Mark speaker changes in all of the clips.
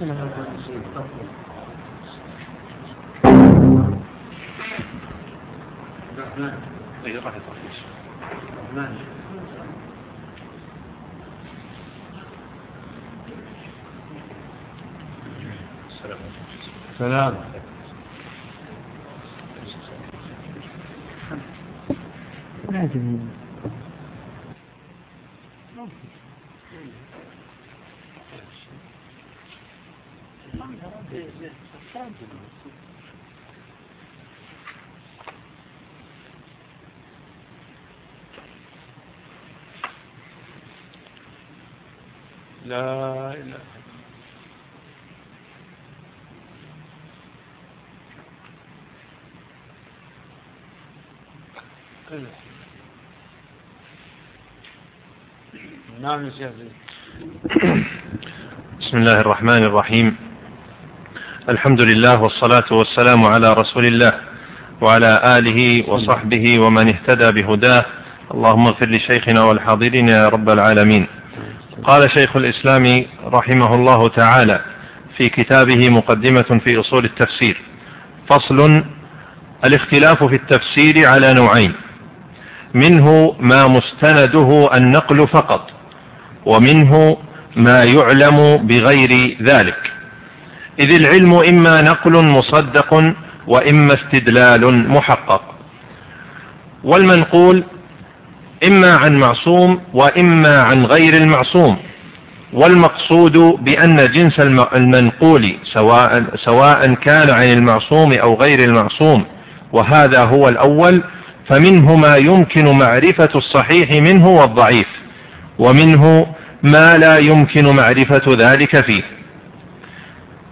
Speaker 1: سلام. لازم لا إله نعم
Speaker 2: بسم الله الرحمن الرحيم. الحمد لله والصلاة والسلام على رسول الله وعلى آله وصحبه ومن اهتدى بهداه. اللهم اغفر لشيخنا والحاضرين يا رب العالمين. قال شيخ الإسلام رحمه الله تعالى في كتابه مقدمة في أصول التفسير فصل الاختلاف في التفسير على نوعين منه ما مستنده النقل فقط ومنه ما يعلم بغير ذلك إذ العلم إما نقل مصدق وإما استدلال محقق والمنقول إما عن معصوم وإما عن غير المعصوم والمقصود بأن جنس المنقول سواء سواء كان عن المعصوم أو غير المعصوم وهذا هو الأول فمنه ما يمكن معرفة الصحيح منه والضعيف ومنه ما لا يمكن معرفة ذلك فيه.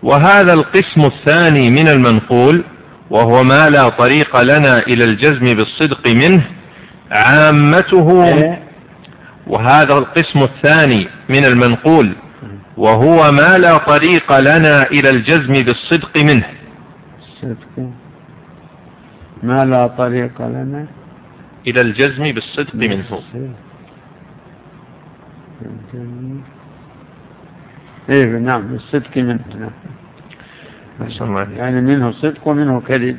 Speaker 2: وهذا القسم الثاني من المنقول وهو ما لا طريق لنا إلى الجزم بالصدق منه عامته إيه؟ وهذا القسم الثاني من المنقول وهو ما لا طريق لنا إلى الجزم بالصدق منه.
Speaker 1: الصدق ما لا طريق لنا
Speaker 2: إلى الجزم بالصدق منه.
Speaker 1: إيه نعم الصدق منه نعم. يعني منه صدق ومنه كذب.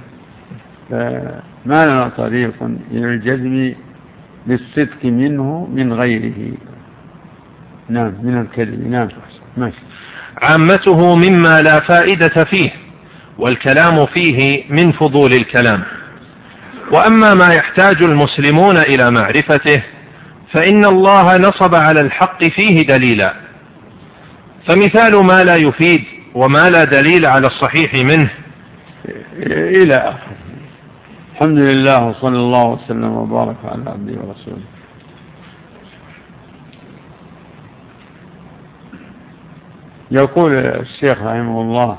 Speaker 1: فما لنا طريق إلى الجزم بالصدق منه من غيره. نعم من الكذب. نعم. ماشي.
Speaker 2: عامته مما لا فائدة فيه والكلام فيه من فضول الكلام. وأما ما يحتاج المسلمون إلى معرفته فإن الله نصب على الحق فيه دليلا. فمثال ما لا يفيد وما لا دليل على الصحيح منه.
Speaker 1: إلى آخره. الحمد لله وصلى الله وسلم وبارك على عبده ورسوله. يقول الشيخ رحمه الله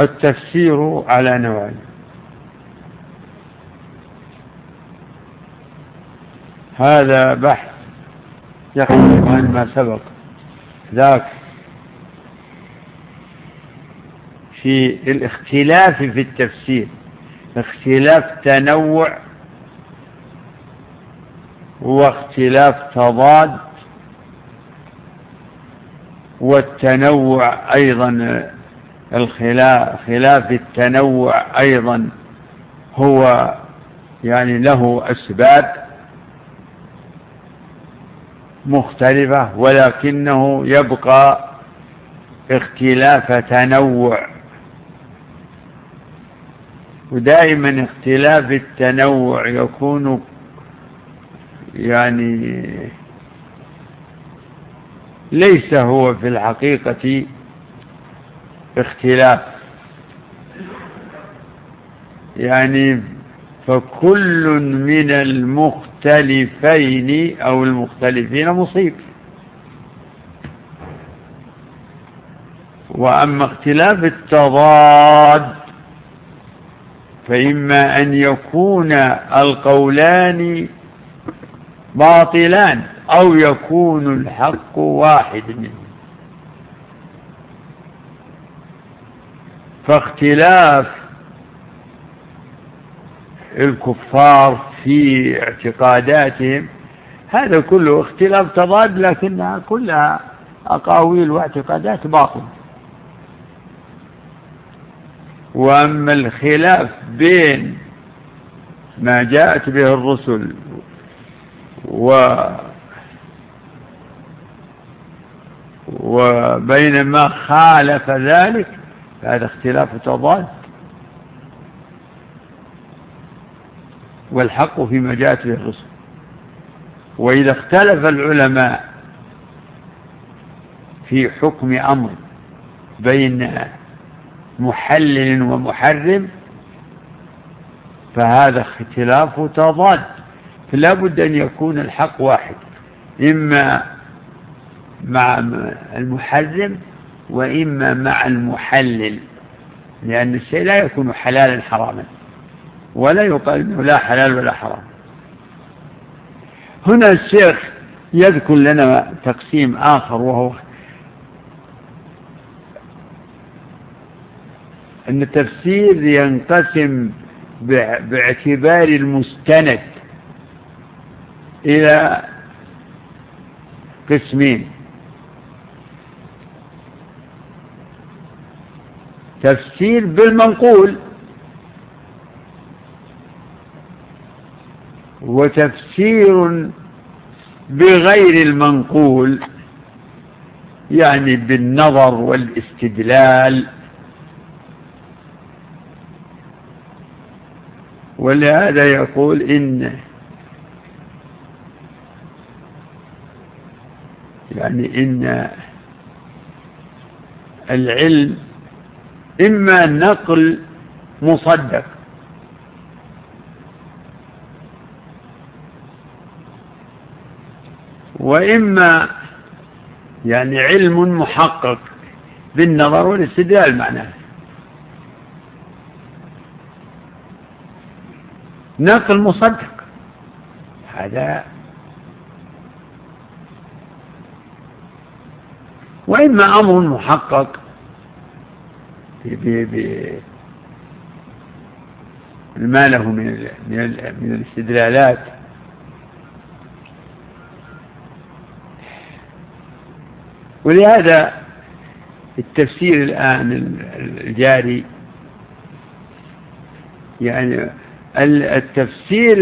Speaker 1: التفسير على نوعين. هذا بحث يختلف عن ما سبق. ذاك في الاختلاف في التفسير اختلاف تنوع واختلاف تضاد والتنوع أيضا الخلاف خلاف التنوع أيضا هو يعني له أسباب مختلفة ولكنه يبقى اختلاف تنوع ودائما اختلاف التنوع يكون يعني ليس هو في الحقيقة اختلاف. يعني فكل من المختلفين أو المختلفين مصيب. وأما اختلاف التضاد فإما أن يكون القولان باطلان أو يكون الحق واحد منه فاختلاف الكفار في اعتقاداتهم هذا كله اختلاف تضاد لكنها كلها أقاويل واعتقادات باطلة. وأما الخلاف بين ما جاءت به الرسل و وبين ما خالف ذلك فهذا اختلاف تضاد. والحق فيما جاءت به الرسل. وإذا اختلف العلماء في حكم أمر بين محلل ومحرم فهذا اختلاف تضاد. فلا بد أن يكون الحق واحد إما مع المحرم وإما مع المحلل لأن الشيء لا يكون حلالا حراما ولا يقال إنه لا حلال ولا حرام. هنا الشيخ يذكر لنا تقسيم آخر وهو أن التفسير ينقسم باعتبار المستند إلى قسمين. تفسير بالمنقول وتفسير بغير المنقول يعني بالنظر والاستدلال. ولهذا يقول إن يعني إن العلم إما نقل مصدق وإما يعني علم محقق بالنظر والاستدلال معناه. نقل مصدق. هذا وإما أمر محقق. ما له من من الاستدلالات. ولهذا التفسير الآن الجاري يعني التفسير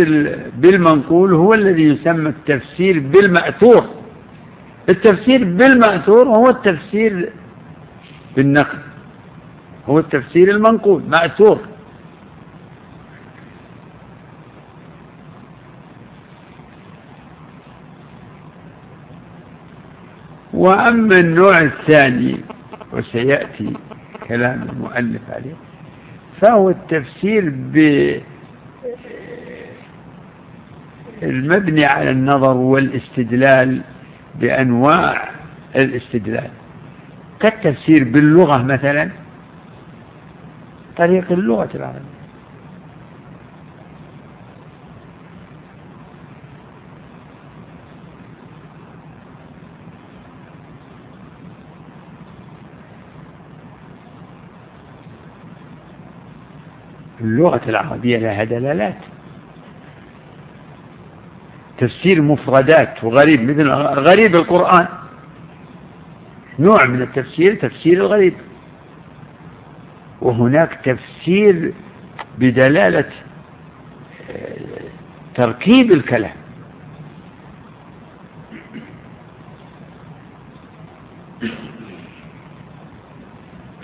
Speaker 1: بالمنقول هو الذي يسمى التفسير بالمأثور. التفسير بالمأثور هو التفسير بالنقل هو التفسير المنقول مأثور. وأما النوع الثاني وسيأتي كلام المؤلف عليه فهو التفسير ب المبني على النظر والاستدلال بأنواع الاستدلال. كالتفسير باللغة مثلا طريق اللغة العربية. اللغة العربية لها دلالات. تفسير مفردات وغريب مثل غريب القرآن. نوع من التفسير تفسير الغريب. وهناك تفسير بدلالة آه، تركيب الكلام.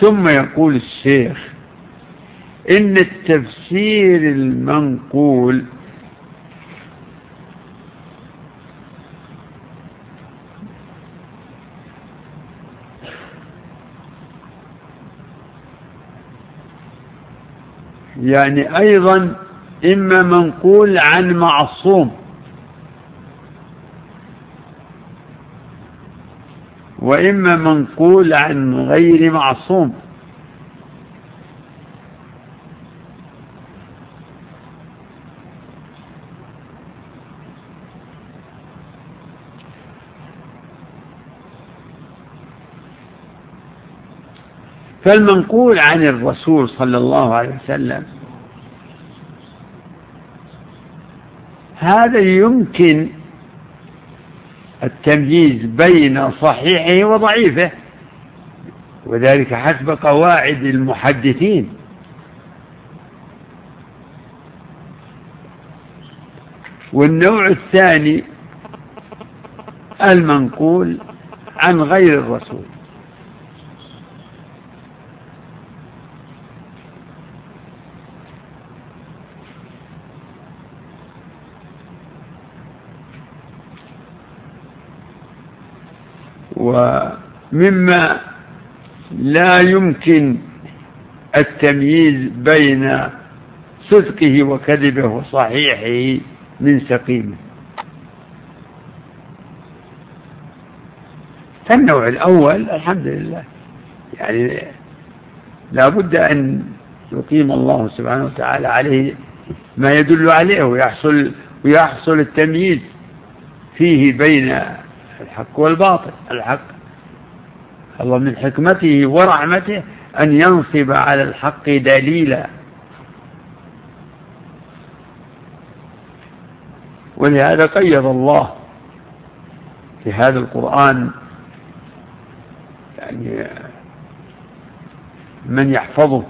Speaker 1: ثم يقول الشيخ إن التفسير المنقول يعني أيضا إما منقول عن معصوم وإما منقول عن غير معصوم فالمنقول عن الرسول صلى الله عليه وسلم. هذا يمكن التمييز بين صحيحه وضعيفه وذلك حسب قواعد المحدثين. والنوع الثاني المنقول عن غير الرسول. ومما لا يمكن التمييز بين صدقه وكذبه وصحيحه من سقيمه. فالنوع الأول الحمد لله. يعني لا بد أن يقيم الله سبحانه وتعالى عليه ما يدل عليه ويحصل ويحصل التمييز فيه بين الحق والباطل. الحق الله من حكمته ورحمته أن ينصب على الحق دليلا. ولهذا قيد الله في هذا القرآن يعني من يحفظه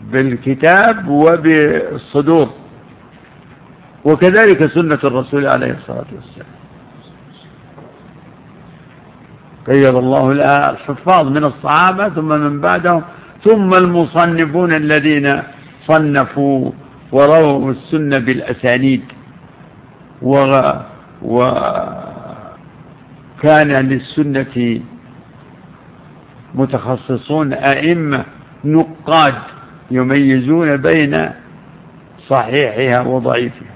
Speaker 1: بالكتاب وبالصدور. وكذلك سنة الرسول عليه الصلاة والسلام. قيد الله الحفاظ من الصحابة ثم من بعدهم ثم المصنفون الذين صنفوا ورووا السنة بالأسانيد. و, و كان للسنة متخصصون أئمة نقاد يميزون بين صحيحها وضعيفها.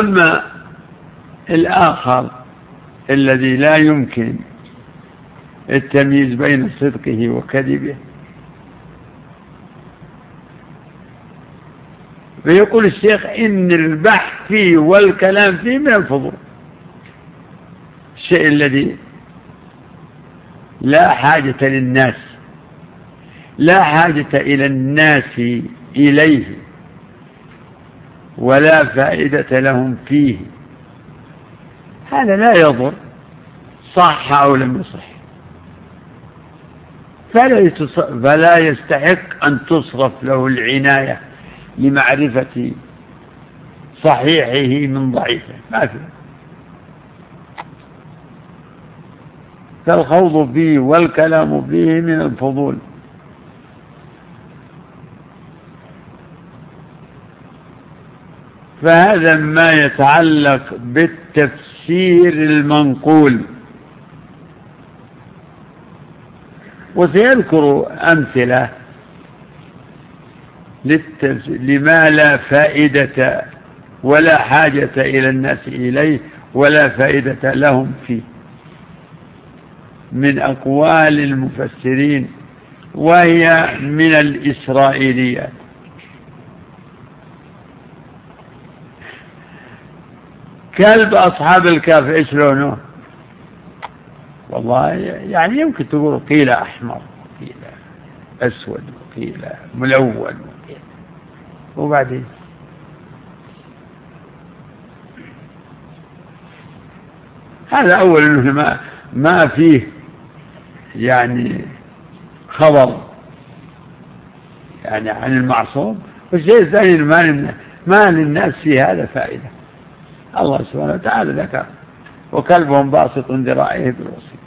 Speaker 1: أما الآخر الذي لا يمكن التمييز بين صدقه وكذبه فيقول الشيخ إن البحث فيه والكلام فيه من الفضول. الشيء الذي لا حاجة للناس لا حاجة إلى الناس إليه ولا فائدة لهم فيه. هذا لا يضر صح أو لم يصح. فلا, فلا يستحق أن تصرف له العناية لمعرفة صحيحه من ضعيفه. ما في. فالخوض فيه والكلام فيه من الفضول. فهذا ما يتعلق بالتفسير المنقول. وسيذكر أمثلة لما لا فائدة ولا حاجة إلى الناس إليه ولا فائدة لهم فيه. من أقوال المفسرين وهي من الإسرائيليات. كلب أصحاب الكهف إيش لونه؟ والله يعني يمكن تقول قيل أحمر قيل أسود وقيل ملون. وقيل وبعدين؟ هذا أول أنه ما ما فيه يعني خبر يعني عن المعصوم. والشيء الثاني ما للناس في هذا فائدة. الله سبحانه وتعالى ذكر. وكلبهم باسط ذراعيه بالوسط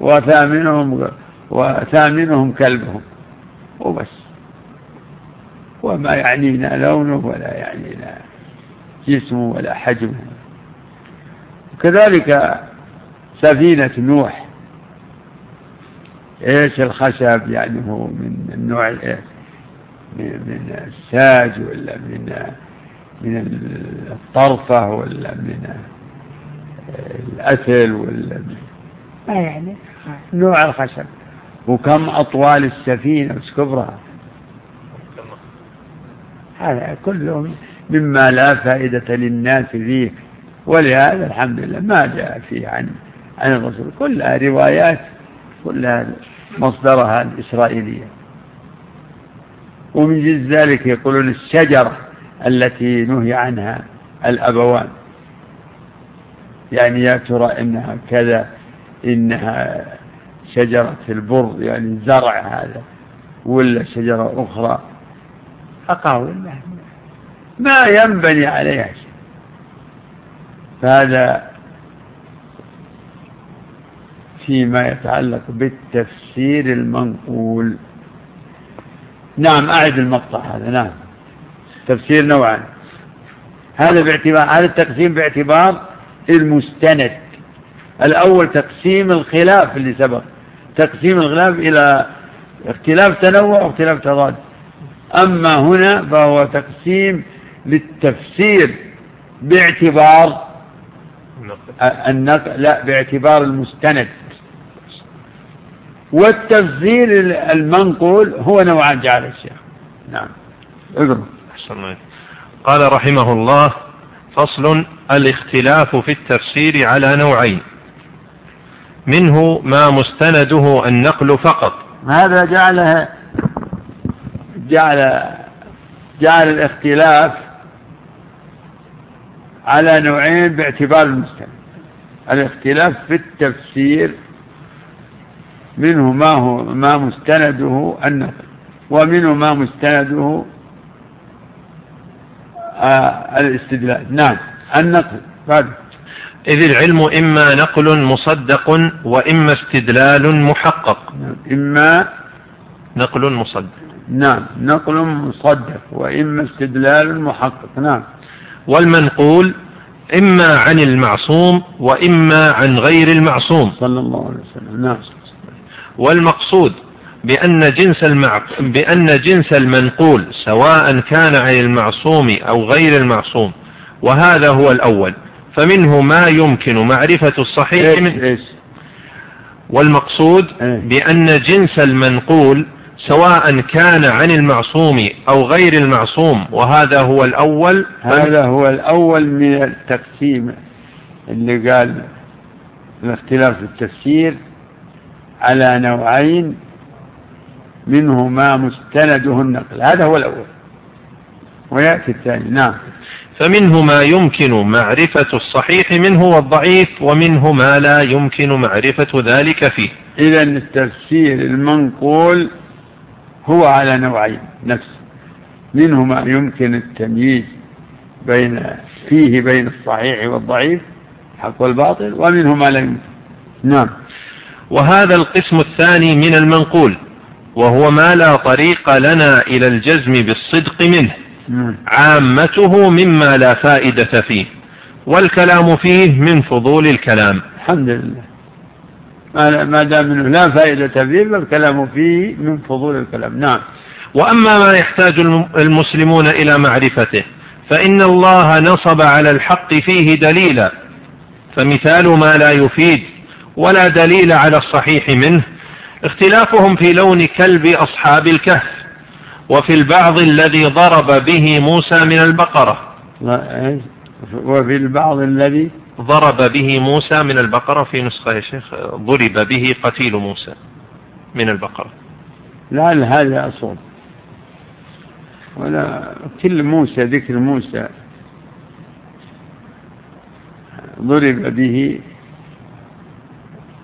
Speaker 1: وثامنهم وثامنهم كلبهم. وبس. وما يعنينا لونه ولا يعنينا جسمه ولا حجمه. وكذلك سفينة نوح. إيش الخشب؟ يعني هو من النوع من الساج ولا من من الطرفة ولا من الأسل ولا من ما يعني؟ نوع الخشب. وكم أطوال السفينة وش كبرها؟ هذا كله مما لا فائدة للناس فيه. ولهذا الحمد لله ما جاء فيه عن عن الرسول. كلها روايات كلها مصدرها الإسرائيلية. ومن ذلك يقولون الشجرة. التي نهي عنها الأبوان. يعني يا ترى إنها كذا إنها شجرة البر يعني زرع هذا ولا شجرة أخرى؟ أقاويل ما ينبني عليها شيء. فهذا فيما يتعلق بالتفسير المنقول. نعم أعد المقطع هذا. نعم. تفسير نوعان. هذا باعتبار هذا التقسيم باعتبار المستند. الأول تقسيم الخلاف اللي سبق. تقسيم الخلاف إلى اختلاف تنوع واختلاف تضاد. أما هنا فهو تقسيم للتفسير باعتبار النقل لا باعتبار المستند. والتفسير المنقول هو نوعان جعل الشيخ. نعم. اقرأ.
Speaker 2: قال رحمه الله فصل الاختلاف في التفسير على نوعين. منه ما مستنده النقل فقط.
Speaker 1: هذا جعله جعل جعل الاختلاف على نوعين باعتبار المستند. الاختلاف في التفسير منه ما هو ما مستنده النقل ومنه ما مستنده الاستدلال. نعم. النقل. بعد.
Speaker 2: إذ العلم إما نقل مصدق وإما استدلال محقق.
Speaker 1: إما
Speaker 2: نقل مصدق.
Speaker 1: نعم. نقل مصدق وإما استدلال محقق. نعم.
Speaker 2: والمنقول إما عن المعصوم وإما عن غير المعصوم.
Speaker 1: صلى الله عليه وسلم. نعم.
Speaker 2: والمقصود بأن جنس المع... بأن جنس المنقول سواء كان عن المعصوم أو غير المعصوم وهذا هو الأول فمنه ما يمكن معرفة الصحيح
Speaker 1: من؟
Speaker 2: والمقصود إيه. بأن جنس المنقول سواء كان عن المعصوم أو غير المعصوم وهذا هو الأول
Speaker 1: هذا هو الأول من التقسيم اللي قال الاختلاف في التفسير على نوعين منه ما مستنده النقل هذا هو الأول. ويأتي الثاني. نعم.
Speaker 2: فمنه ما يمكن معرفة الصحيح منه والضعيف ومنه ما لا يمكن معرفة ذلك فيه.
Speaker 1: إذا التفسير المنقول هو على نوعين. نفس. منه ما يمكن التمييز بين فيه بين الصحيح والضعيف حق والباطل ومنه ما لا يمكن. نعم.
Speaker 2: وهذا القسم الثاني من المنقول. وهو ما لا طريق لنا إلى الجزم بالصدق منه.
Speaker 1: نعم.
Speaker 2: عامته مما لا فائدة فيه. والكلام فيه من فضول الكلام.
Speaker 1: الحمد لله. ما دام منه لا فائدة فيه فالكلام فيه من فضول الكلام. نعم.
Speaker 2: وأما ما يحتاج المسلمون إلى معرفته فإن الله نصب على الحق فيه دليلا. فمثال ما لا يفيد ولا دليل على الصحيح منه. اختلافهم في لون كلب أصحاب الكهف وفي البعض الذي ضرب به موسى من البقرة.
Speaker 1: وفي البعض الذي
Speaker 2: ضرب به موسى من البقرة في نسخة يا شيخ ضرب به قتيل موسى من البقرة.
Speaker 1: لا هذا أصول. ولا كل موسى ذكر موسى ضرب به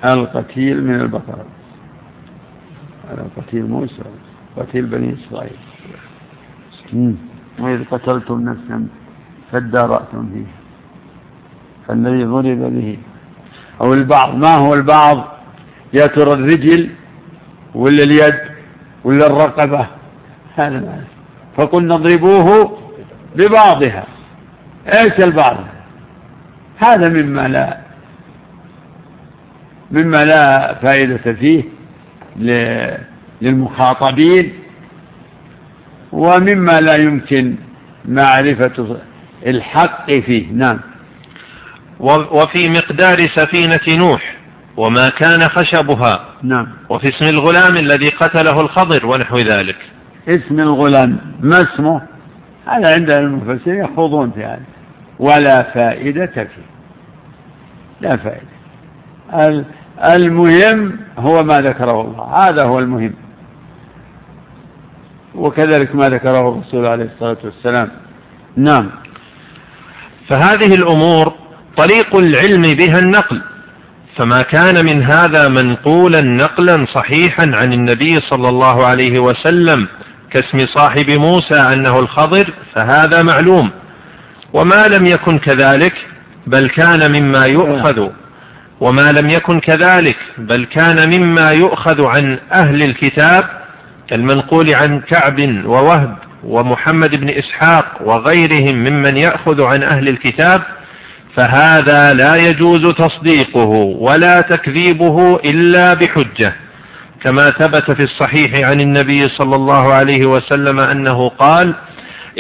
Speaker 1: القتيل من البقرة. هذا قتيل موسى قتيل بني إسرائيل. وإذ قتلتم نفسا فادارأتم فيه. فالذي ضرب به. أو البعض ما هو البعض؟ يا ترى الرجل ولا اليد ولا الرقبة؟ هذا ما فقلنا اضربوه ببعضها. إيش البعض؟ هذا مما لا مما لا فائدة فيه. للمخاطبين ومما لا يمكن معرفة الحق فيه. نعم.
Speaker 2: وفي مقدار سفينة نوح وما كان خشبها.
Speaker 1: نعم.
Speaker 2: وفي اسم الغلام الذي قتله الخضر ونحو ذلك.
Speaker 1: اسم الغلام ما اسمه؟ هذا عند المفسرين يخوضون في هذا. ولا فائدة فيه. لا فائدة. المهم هو ما ذكره الله. هذا هو المهم. وكذلك ما ذكره الرسول عليه الصلاة والسلام. نعم.
Speaker 2: فهذه الأمور طريق العلم بها النقل. فما كان من هذا منقولا نقلا صحيحا عن النبي صلى الله عليه وسلم كاسم صاحب موسى أنه الخضر فهذا معلوم. وما لم يكن كذلك بل كان مما يؤخذ. وما لم يكن كذلك بل كان مما يؤخذ عن أهل الكتاب كالمنقول عن كعب ووهب ومحمد بن إسحاق وغيرهم ممن يأخذ عن أهل الكتاب فهذا لا يجوز تصديقه ولا تكذيبه إلا بحجة كما ثبت في الصحيح عن النبي صلى الله عليه وسلم أنه قال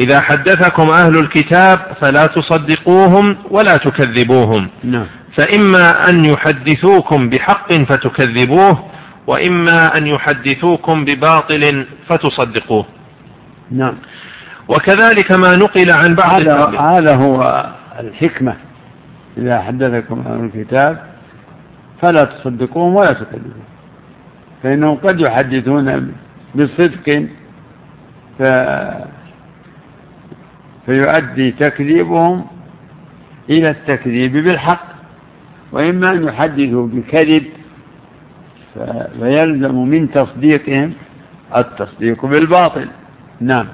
Speaker 2: إذا حدثكم أهل الكتاب فلا تصدقوهم ولا تكذبوهم
Speaker 1: نعم.
Speaker 2: فإما أن يحدثوكم بحق فتكذبوه وإما أن يحدثوكم بباطل فتصدقوه.
Speaker 1: نعم.
Speaker 2: وكذلك ما نقل عن بعض
Speaker 1: هذا هذا هو الحكمة. إذا حدثكم أهل الكتاب فلا تصدقوهم ولا تكذبوهم فإنهم قد يحدثون بصدق ف... فيؤدي تكذيبهم إلى التكذيب بالحق. وإما أن يحدثوا بكذب فيلزم من تصديقهم التصديق بالباطل. نعم.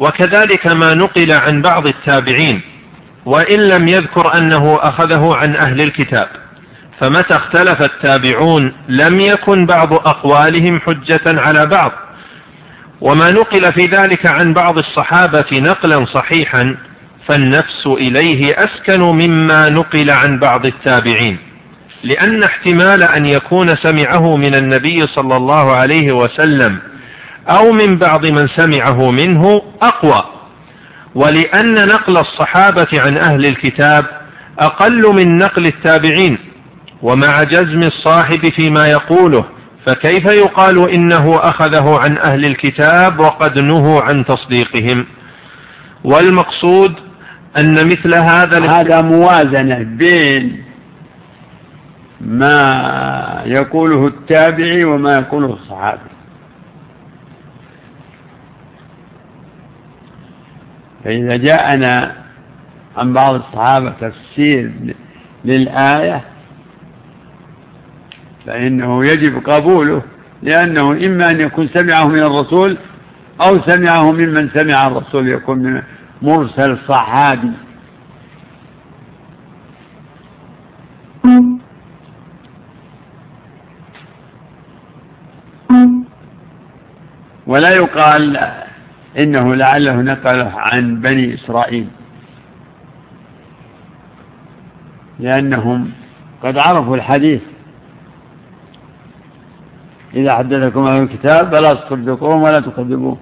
Speaker 2: وكذلك ما نقل عن بعض التابعين وإن لم يذكر أنه أخذه عن أهل الكتاب فمتى اختلف التابعون لم يكن بعض أقوالهم حجة على بعض. وما نقل في ذلك عن بعض الصحابة نقلا صحيحا فالنفس إليه أسكن مما نقل عن بعض التابعين لأن احتمال أن يكون سمعه من النبي صلى الله عليه وسلم أو من بعض من سمعه منه أقوى ولأن نقل الصحابة عن أهل الكتاب أقل من نقل التابعين ومع جزم الصاحب فيما يقوله فكيف يقال إنه أخذه عن أهل الكتاب وقد نهوا عن تصديقهم؟ والمقصود أن مثل هذا
Speaker 1: هذا موازنة بين ما يقوله التابعي وما يقوله الصحابي. فإذا جاءنا عن بعض الصحابة تفسير للآية فإنه يجب قبوله لأنه إما أن يكون سمعه من الرسول أو سمعه ممن سمع الرسول يكون من مرسل صحابي. ولا يقال إنه لعله نقله عن بني إسرائيل. لأنهم قد عرفوا الحديث. إذا حدثكم أهل الكتاب فلا تصدقوهم ولا تكذبوهم.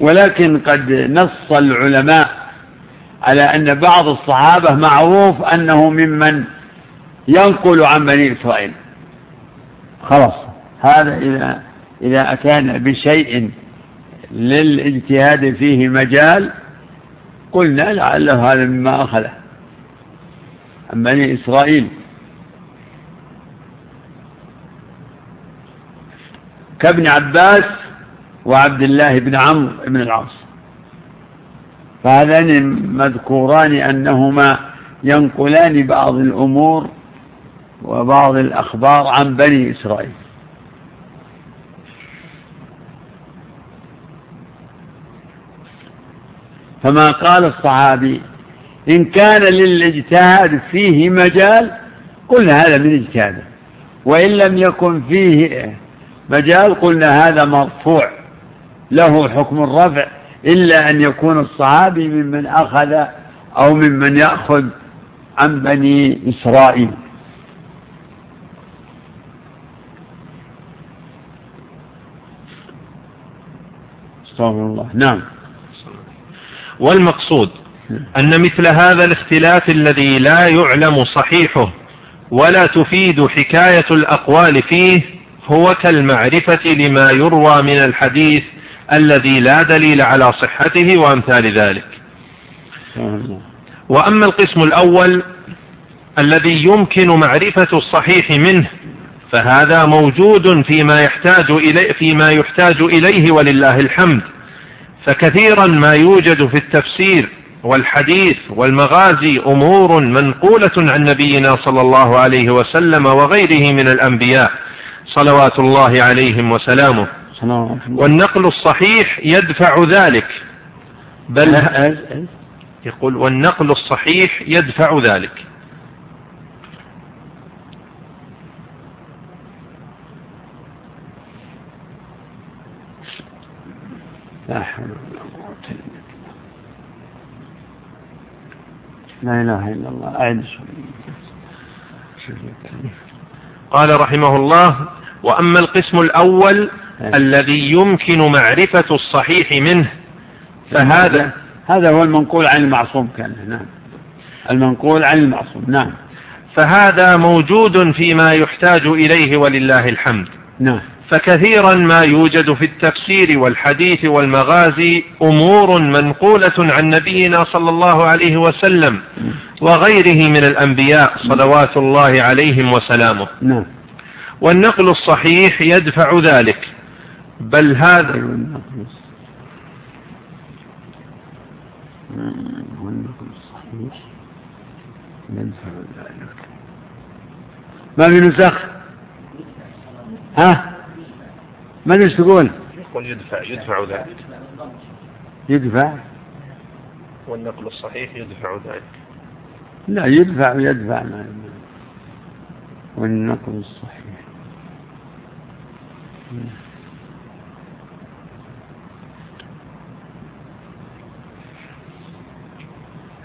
Speaker 1: ولكن قد نص العلماء على أن بعض الصحابة معروف أنه ممن ينقل عن بني إسرائيل. خلاص هذا إذا إذا أتانا بشيء للإجتهاد فيه مجال قلنا لعله هذا مما أخذه عن بني إسرائيل. كابن عباس وعبد الله بن عمرو بن العاص. فهذان مذكوران أنهما ينقلان بعض الأمور وبعض الأخبار عن بني إسرائيل. فما قال الصحابي إن كان للاجتهاد فيه مجال قلنا هذا من اجتهاده. وإن لم يكن فيه مجال قلنا هذا مرفوع. له حكم الرفع إلا أن يكون الصحابي ممن أخذ أو ممن يأخذ عن بني إسرائيل. استغفر الله. نعم.
Speaker 2: والمقصود أن مثل هذا الاختلاف الذي لا يعلم صحيحه ولا تفيد حكاية الأقوال فيه هو كالمعرفة لما يروى من الحديث الذي لا دليل على صحته وأمثال ذلك. وأما القسم الأول الذي يمكن معرفة الصحيح منه فهذا موجود فيما يحتاج إليه فيما يحتاج إليه ولله الحمد. فكثيرا ما يوجد في التفسير والحديث والمغازي أمور منقولة عن نبينا صلى الله عليه وسلم وغيره من الأنبياء صلوات الله عليهم وسلامه. والنقل الصحيح يدفع ذلك. بل يقول والنقل الصحيح يدفع ذلك.
Speaker 1: لا حول ولا قوة إلا بالله. لا إله إلا الله. أعد
Speaker 2: قال رحمه الله وأما القسم الأول أه. الذي يمكن معرفة الصحيح منه. فهذا
Speaker 1: هذا هو المنقول عن المعصوم كان نعم. المنقول عن المعصوم نعم.
Speaker 2: فهذا موجود فيما يحتاج إليه ولله الحمد.
Speaker 1: نعم.
Speaker 2: فكثيرا ما يوجد في التفسير والحديث والمغازي أمور منقولة عن نبينا صلى الله عليه وسلم وغيره من الأنبياء صلوات الله عليهم وسلامه.
Speaker 1: نعم.
Speaker 2: والنقل الصحيح يدفع ذلك. بل هذا
Speaker 1: والنقل الصحيح. يدفع ذلك ما في نسخ؟ ها؟ ماذا تقول؟
Speaker 2: يقول يدفع يدفع ذلك.
Speaker 1: يدفع؟
Speaker 2: والنقل الصحيح يدفع ذلك.
Speaker 1: لا يدفع يدفع ما والنقل الصحيح.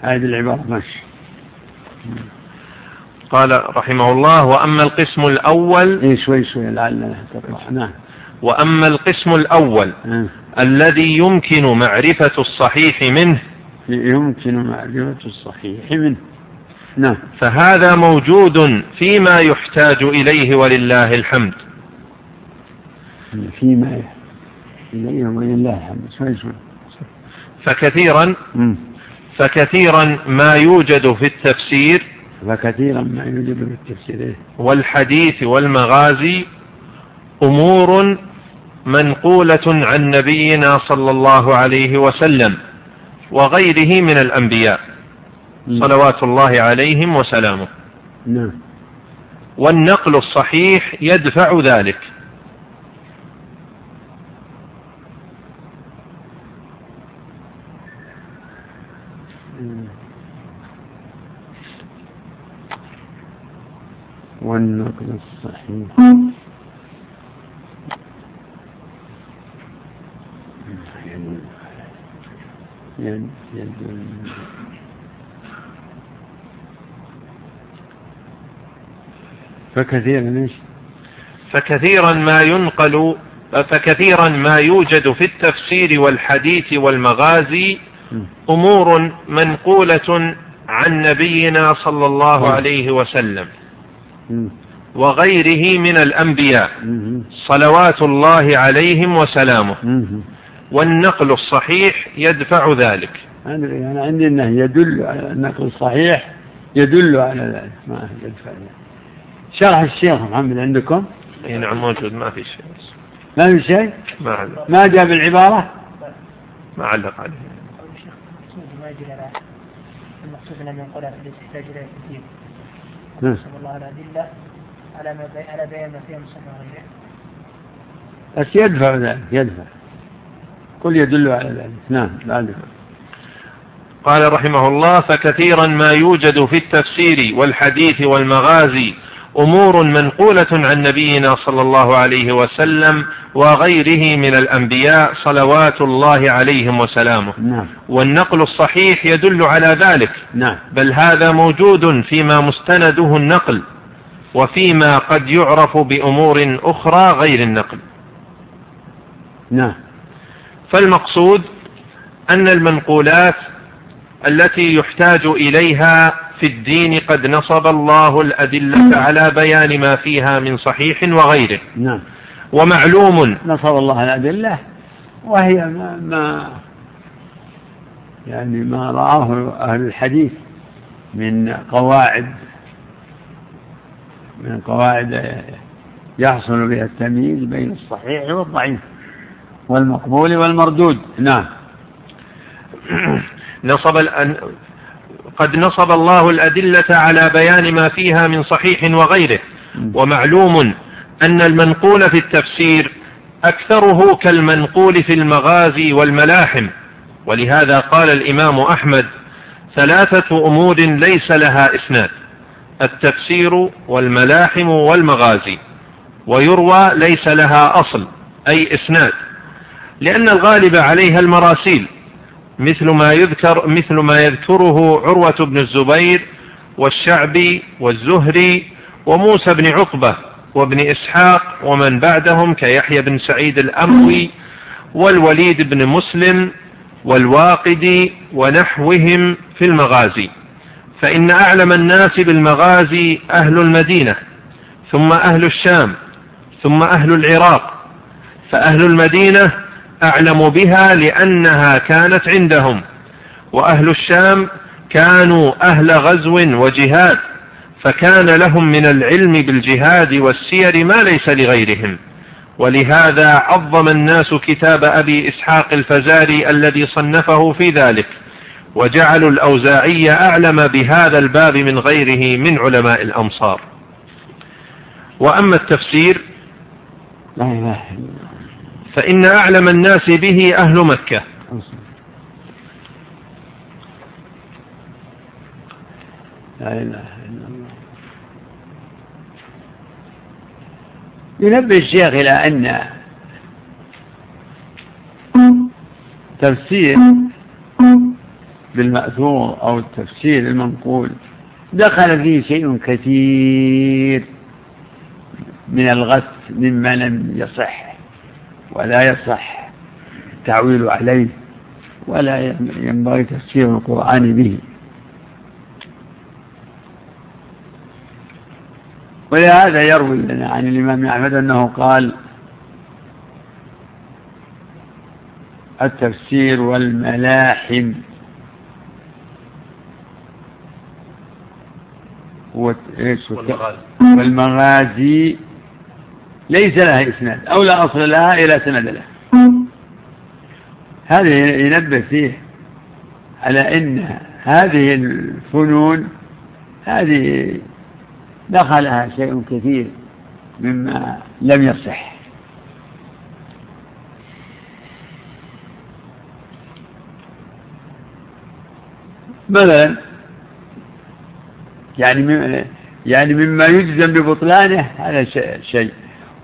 Speaker 1: هذه العبارة ماشي.
Speaker 2: قال رحمه الله وأما القسم الأول
Speaker 1: إيه شوي شوي لعلنا نعم.
Speaker 2: وأما القسم الأول
Speaker 1: م.
Speaker 2: الذي يمكن معرفة الصحيح منه
Speaker 1: يمكن معرفة الصحيح منه. نعم.
Speaker 2: فهذا موجود فيما يحتاج إليه ولله الحمد.
Speaker 1: فيما إليه ولله الحمد. شوي شوي.
Speaker 2: فكثيرا
Speaker 1: م.
Speaker 2: فكثيرا ما يوجد في التفسير
Speaker 1: فكثيرا ما يوجد في التفسير
Speaker 2: والحديث والمغازي أمور منقولة عن نبينا صلى الله عليه وسلم وغيره من الأنبياء صلوات الله عليهم وسلامه.
Speaker 1: نعم.
Speaker 2: والنقل الصحيح يدفع ذلك.
Speaker 1: والنقل الصحيح. فكثيرا إيش؟
Speaker 2: فكثيرا ما ينقل فكثيرا ما يوجد في التفسير والحديث والمغازي أمور منقولة عن نبينا صلى الله عليه وسلم. وغيره من الأنبياء. صلوات الله عليهم وسلامه. والنقل الصحيح يدفع ذلك.
Speaker 1: أنا عندي أنه يدل على النقل الصحيح يدل على ذلك. ما يدفع ذلك. شرح الشيخ محمد عندكم؟
Speaker 2: إي نعم موجود ما في شيء.
Speaker 1: ما في شيء؟
Speaker 2: ما علق.
Speaker 1: ما جاب العبارة؟
Speaker 2: ما علق عليه.
Speaker 3: ما يدل على المقصود صلى الله على الادله على ما على بيان ما فيها من وغيره.
Speaker 1: بس يدفع ذلك يدفع. قل يدل على ذلك. نعم بعد.
Speaker 2: قال رحمه الله فكثيرا ما يوجد في التفسير والحديث والمغازي أمور منقولة عن نبينا صلى الله عليه وسلم وغيره من الأنبياء صلوات الله عليهم وسلامه.
Speaker 1: نعم.
Speaker 2: والنقل الصحيح يدل على ذلك.
Speaker 1: نعم.
Speaker 2: بل هذا موجود فيما مستنده النقل وفيما قد يعرف بأمور أخرى غير النقل.
Speaker 1: نعم.
Speaker 2: فالمقصود أن المنقولات التي يحتاج إليها في الدين قد نصب الله الأدلة على بيان ما فيها من صحيح وغيره.
Speaker 1: نعم.
Speaker 2: ومعلوم
Speaker 1: نصب الله الأدلة وهي ما, ما يعني ما رآه أهل الحديث من قواعد من قواعد يحصل بها التمييز بين الصحيح والضعيف والمقبول والمردود. نعم.
Speaker 2: نصب قد نصب الله الأدلة على بيان ما فيها من صحيح وغيره. ومعلوم أن المنقول في التفسير أكثره كالمنقول في المغازي والملاحم. ولهذا قال الإمام أحمد ثلاثة أمور ليس لها إسناد التفسير والملاحم والمغازي. ويروى ليس لها أصل أي إسناد. لأن الغالب عليها المراسيل. مثل ما يذكر مثل ما يذكره عروة بن الزبير والشعبي والزهري وموسى بن عقبة وابن إسحاق ومن بعدهم كيحيى بن سعيد الأموي والوليد بن مسلم والواقدي ونحوهم في المغازي. فإن أعلم الناس بالمغازي أهل المدينة ثم أهل الشام ثم أهل العراق فأهل المدينة أعلم بها لأنها كانت عندهم. وأهل الشام كانوا أهل غزو وجهاد فكان لهم من العلم بالجهاد والسير ما ليس لغيرهم. ولهذا عظم الناس كتاب أبي إسحاق الفزاري الذي صنفه في ذلك وجعلوا الأوزاعي أعلم بهذا الباب من غيره من علماء الأمصار وأما التفسير
Speaker 1: لا إله إلا
Speaker 2: فإن أعلم الناس به أهل مكة.
Speaker 1: لا إله إلا الله. ينبه الشيخ إلى أن تفسير بالمأثور أو التفسير المنقول دخل فيه شيء كثير من الغث مما لم يصح. ولا يصح التعويل عليه ولا ينبغي تفسير القرآن به. ولهذا يروي لنا عن الإمام أحمد أنه قال التفسير والملاحم والمغازي ليس لها إسناد أو لا أصل لها إلى سند له. هذا ينبه فيه على أن هذه الفنون هذه دخلها شيء كثير مما لم يصح. مثلا يعني يعني مما يجزم ببطلانه هذا شيء.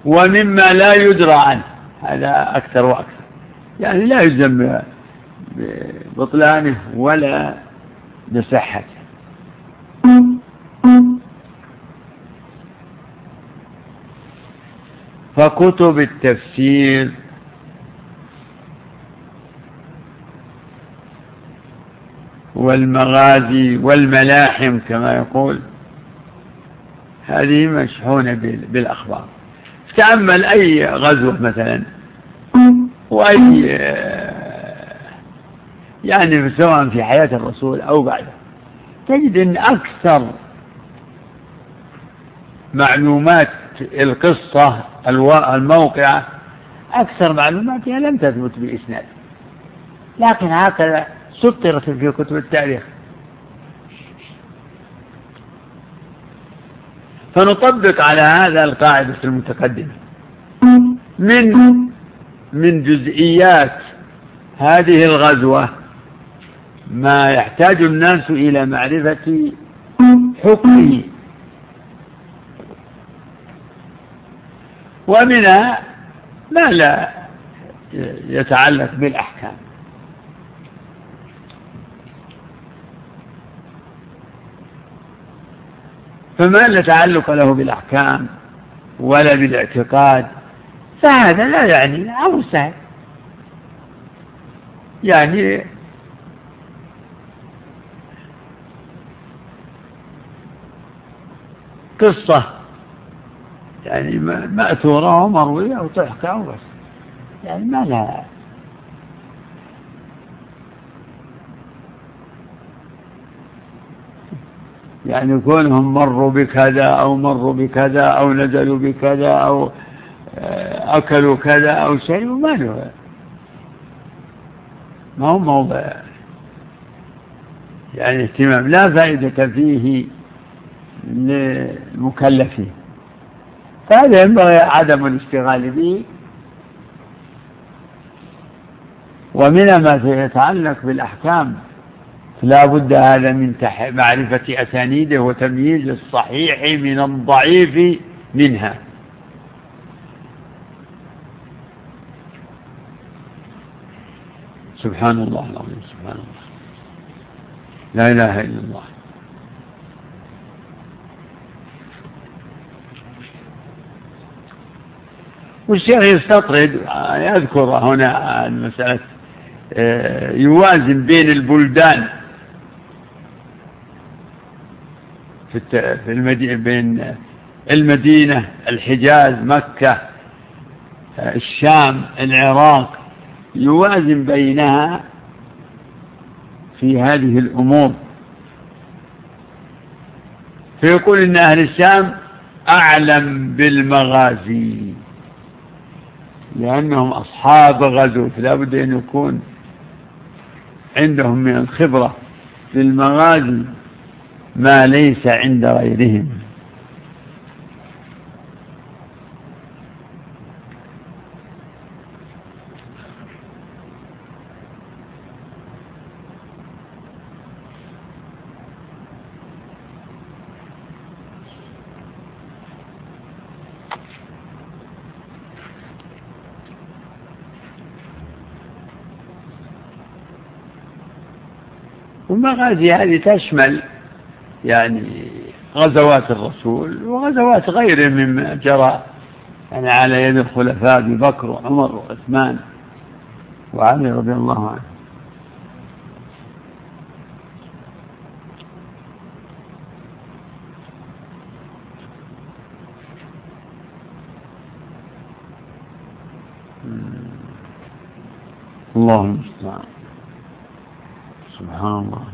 Speaker 1: ومما لا يدرى عنه. هذا أكثر وأكثر. يعني لا يلزم ببطلانه ولا بصحته. فكتب التفسير والمغازي والملاحم كما يقول هذه مشحونة بالأخبار. تأمل أي غزوة مثلا؟ وأي يعني سواء في حياة الرسول أو بعده. تجد أن أكثر معلومات القصة الموقعة أكثر معلوماتها لم تثبت بإسناد. لكن هكذا سطرت في كتب التاريخ. فنطبق على هذا القاعدة المتقدمة من من جزئيات هذه الغزوة ما يحتاج الناس إلى معرفة حكمه. ومنها ما لا يتعلق بالأحكام. فما لا تعلق له بالأحكام ولا بالاعتقاد فهذا لا يعني أمر سهل. يعني قصة يعني مأثورة ومروية وتحكى وبس. يعني ما لها يعني كونهم مروا بكذا أو مروا بكذا أو نزلوا بكذا أو آه، أكلوا كذا أو شيء ما له. ما هو موضع. يعني اهتمام. لا فائدة فيه للمكلفين فهذا ينبغي عدم الاشتغال به. ومن ما يتعلق بالأحكام لا بد هذا من معرفة أسانيده وتمييز الصحيح من الضعيف منها. سبحان الله العظيم سبحان الله. لا إله إلا الله. والشيخ يستطرد يذكر هنا المسألة آه، يوازن بين البلدان. في المدينة بين المدينة الحجاز مكة الشام العراق يوازن بينها في هذه الأمور. فيقول إن أهل الشام أعلم بالمغازي لأنهم أصحاب غزو فلا بد أن يكون عندهم من الخبرة في المغازي. ما ليس عند غيرهم. والمغازي هذه تشمل يعني غزوات الرسول وغزوات غيره مما جرى. يعني على يد الخلفاء أبي بكر وعمر وعثمان وعلي رضي الله عنه. الله المستعان. سبحان الله.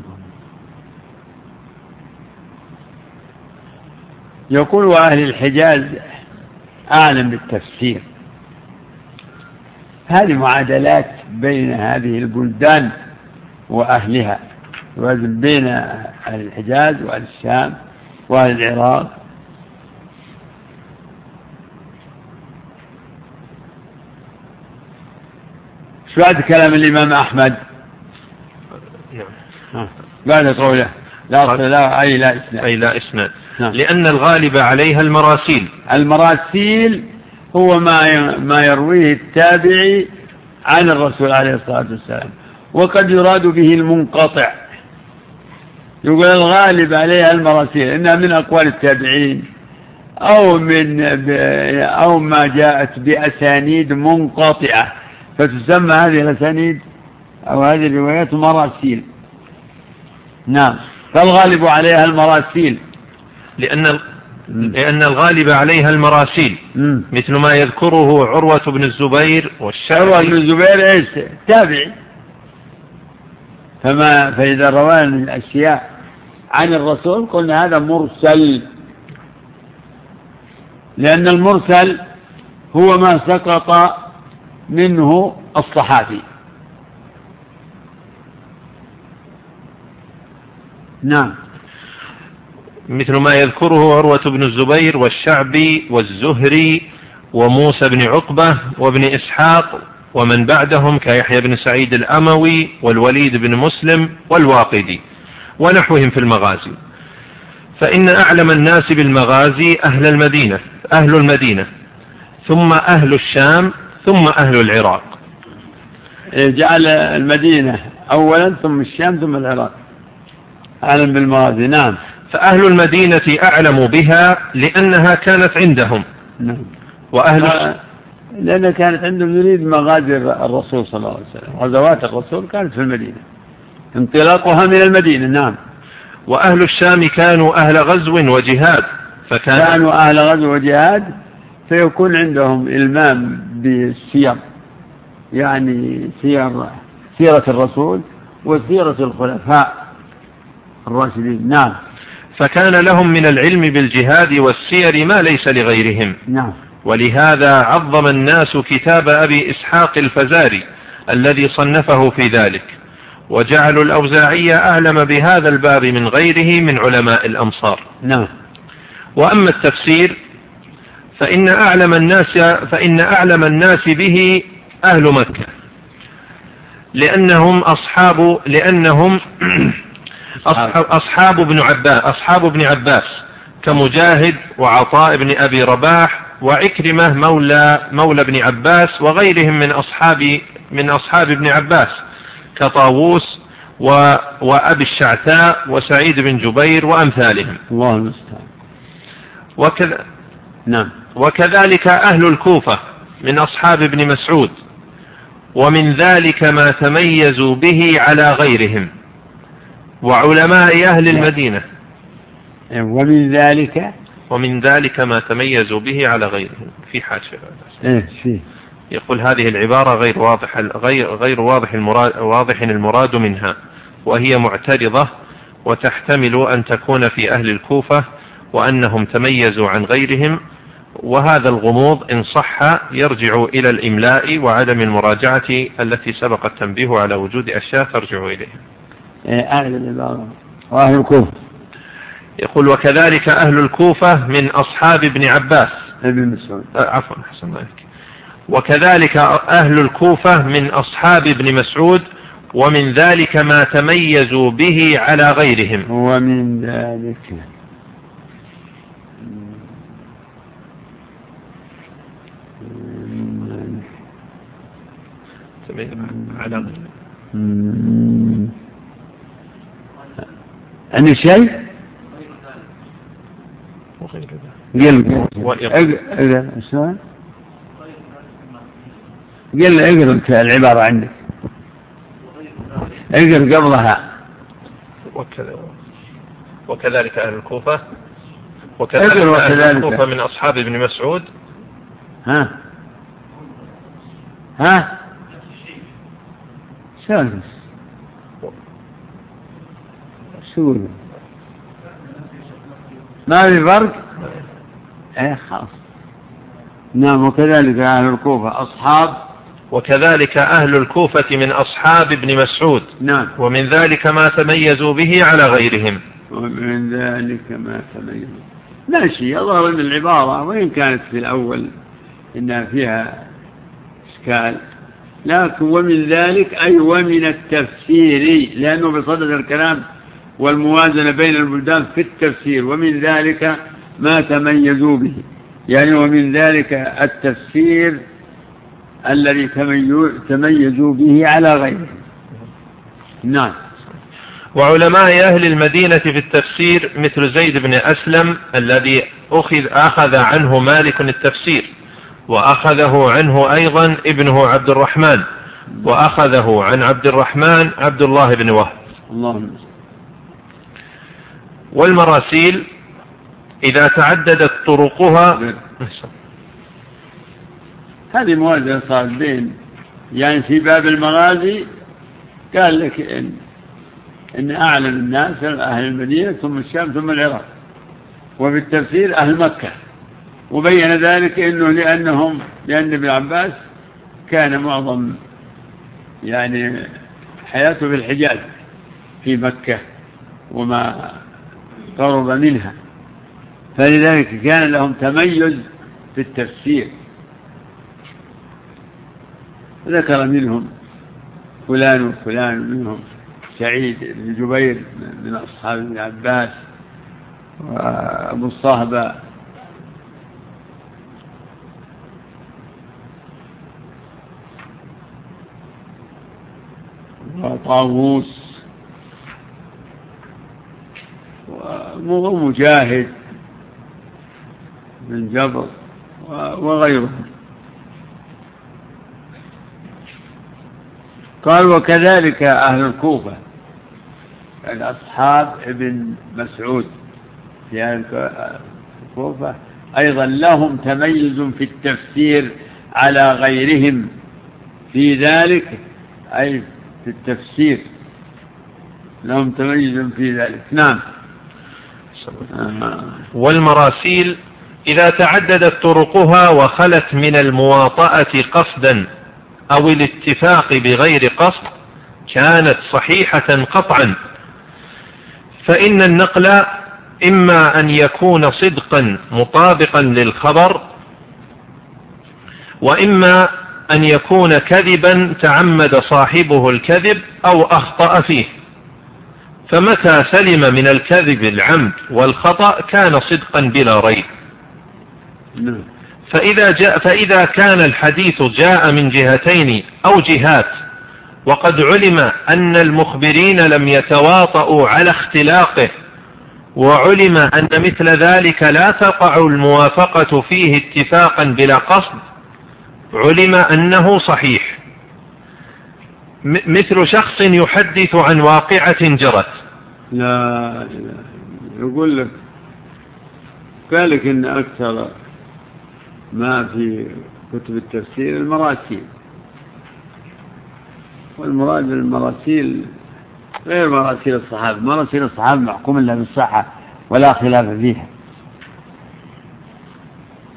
Speaker 1: يقول وأهل الحجاز أعلم بالتفسير. هذه معادلات بين هذه البلدان وأهلها بين أهل الحجاز وأهل الشام وأهل العراق. شو بعد كلام الإمام أحمد؟ نعم. بعد قوله؟ لا لا أي لا إسناد.
Speaker 2: أي لا إسناد. نعم. لأن الغالب عليها المراسيل.
Speaker 1: المراسيل هو ما ما يرويه التابعي عن الرسول عليه الصلاة والسلام وقد يراد به المنقطع. يقول الغالب عليها المراسيل إنها من أقوال التابعين أو من أو ما جاءت بأسانيد منقطعة. فتسمى هذه الأسانيد أو هذه الروايات مراسيل. نعم. فالغالب عليها المراسيل.
Speaker 2: لأن لأن الغالب عليها المراسيل. مثل ما يذكره عروة بن الزبير والشعبي.
Speaker 1: عروة بن الزبير إيش؟ تابعي فما فإذا روى الأشياء عن الرسول قلنا هذا مرسل. لأن المرسل هو ما سقط منه الصحابي. نعم.
Speaker 2: مثل ما يذكره عروة بن الزبير والشعبي والزهري وموسى بن عقبة وابن إسحاق ومن بعدهم كيحيى بن سعيد الأموي والوليد بن مسلم والواقدي ونحوهم في المغازي. فإن أعلم الناس بالمغازي أهل المدينة أهل المدينة ثم أهل الشام ثم أهل العراق.
Speaker 1: جعل المدينة أولا ثم الشام ثم العراق. أعلم بالمغازي نعم.
Speaker 2: فأهل المدينة أعلم بها لأنها كانت عندهم.
Speaker 1: نعم.
Speaker 2: وأهل
Speaker 1: لأنها كانت عندهم يريد مغازي الرسول صلى الله عليه وسلم. غزوات الرسول كانت في المدينة. انطلاقها من المدينة. نعم.
Speaker 2: وأهل الشام كانوا أهل غزو وجهاد.
Speaker 1: فكان كانوا أهل غزو وجهاد. فيكون عندهم إلمام بالسير. يعني سير سيرة الرسول وسيرة الخلفاء. الراشدين. نعم.
Speaker 2: فكان لهم من العلم بالجهاد والسير ما ليس لغيرهم.
Speaker 1: نعم.
Speaker 2: ولهذا عظم الناس كتاب أبي إسحاق الفزاري الذي صنفه في ذلك. وجعلوا الأوزاعي أعلم بهذا الباب من غيره من علماء الأمصار.
Speaker 1: نعم.
Speaker 2: وأما التفسير فإن أعلم الناس فإن أعلم الناس به أهل مكة. لأنهم أصحاب لأنهم أصحاب, أصحاب ابن عباس أصحاب ابن عباس كمجاهد وعطاء بن أبي رباح وعكرمة مولى مولى ابن عباس وغيرهم من أصحاب من أصحاب ابن عباس كطاووس و وأبي الشعثاء وسعيد بن جبير وأمثالهم.
Speaker 1: الله المستعان.
Speaker 2: وكذا
Speaker 1: نعم.
Speaker 2: وكذلك أهل الكوفة من أصحاب ابن مسعود ومن ذلك ما تميزوا به على غيرهم. وعلماء أهل المدينة.
Speaker 1: ومن ذلك؟
Speaker 2: ومن ذلك ما تميزوا به على غيرهم في حاشية.
Speaker 1: فيه
Speaker 2: يقول هذه العبارة غير واضح غير غير واضح المراد واضح المراد منها وهي معترضة وتحتمل أن تكون في أهل الكوفة وأنهم تميزوا عن غيرهم وهذا الغموض إن صح يرجع إلى الإملاء وعدم المراجعة التي سبق التنبيه على وجود أشياء ترجع إليها.
Speaker 1: إيه أهل العبارة وأهل الكوفة.
Speaker 2: يقول وكذلك أهل الكوفة من أصحاب ابن عباس.
Speaker 1: ابن مسعود.
Speaker 2: آه، عفوا أحسن عليك. وكذلك أهل الكوفة من أصحاب ابن مسعود ومن ذلك ما تميزوا به على غيرهم.
Speaker 1: ومن ذلك
Speaker 2: على غيرهم.
Speaker 1: مم. عندك شيء؟
Speaker 2: وغير ذلك
Speaker 1: قل. اقرا؟ قل اقرأ العبارة عندك اقرأ قبلها
Speaker 2: وكذلك أهل الكوفة وكذلك أهل
Speaker 1: وكذلك.
Speaker 2: الكوفة من أصحاب ابن مسعود
Speaker 1: ها ها شلون شو ما في فرق؟ إيه خلاص. نعم وكذلك أهل الكوفة أصحاب.
Speaker 2: وكذلك أهل الكوفة من أصحاب ابن مسعود.
Speaker 1: نعم.
Speaker 2: ومن ذلك ما تميزوا به على غيرهم.
Speaker 1: ومن ذلك ما تبين لا شيء يظهر أن العبارة وإن كانت في الأول إنها فيها إشكال. لكن ومن ذلك أي ومن التفسير لأنه بصدد الكلام والموازنة بين البلدان في التفسير ومن ذلك ما تميزوا به. يعني ومن ذلك التفسير الذي تميزوا به على غيرهم نعم.
Speaker 2: وعلماء أهل المدينة في التفسير مثل زيد بن أسلم الذي أخذ أخذ عنه مالك التفسير وأخذه عنه أيضا ابنه عبد الرحمن وأخذه عن عبد الرحمن عبد الله بن وهب.
Speaker 1: اللهم
Speaker 2: والمراسيل إذا تعددت طرقها.
Speaker 1: هذه موازنة صارت بين يعني في باب المغازي قال لك إن إن أعلم الناس أهل المدينة ثم الشام ثم العراق. وفي التفسير أهل مكة. وبين ذلك أنه لأنهم لأن ابن عباس كان معظم يعني حياته في الحجاز في مكة وما قرب منها. فلذلك كان لهم تميز في التفسير. ذكر منهم فلان وفلان منهم سعيد بن جبير من أصحاب ابن عباس وأبو الصهبة. وطاووس. ومجاهد بن جبر وغيرهم قال وكذلك أهل الكوفة يعني أصحاب ابن مسعود في أهل الكوفة أيضا لهم تميز في التفسير على غيرهم في ذلك أي في التفسير لهم تميز في ذلك نعم.
Speaker 2: والمراسيل إذا تعددت طرقها وخلت من المواطأة قصدا أو الاتفاق بغير قصد كانت صحيحة قطعا. فإن النقل إما أن يكون صدقا مطابقا للخبر وإما أن يكون كذبا تعمد صاحبه الكذب أو أخطأ فيه. فمتى سلم من الكذب العمد والخطأ كان صدقا بلا ريب
Speaker 1: نعم.
Speaker 2: فإذا, جاء فإذا كان الحديث جاء من جهتين أو جهات وقد علم أن المخبرين لم يتواطؤوا على اختلاقه وعلم أن مثل ذلك لا تقع الموافقة فيه اتفاقا بلا قصد علم أنه صحيح مثل شخص يحدث عن واقعة جرت.
Speaker 1: لا يقول لك قال لك إن أكثر ما في كتب التفسير المراسيل. والمراد بالمراسيل غير مراسيل الصحابة. مراسيل الصحابة محكوم لها بالصحة ولا خلاف فيها.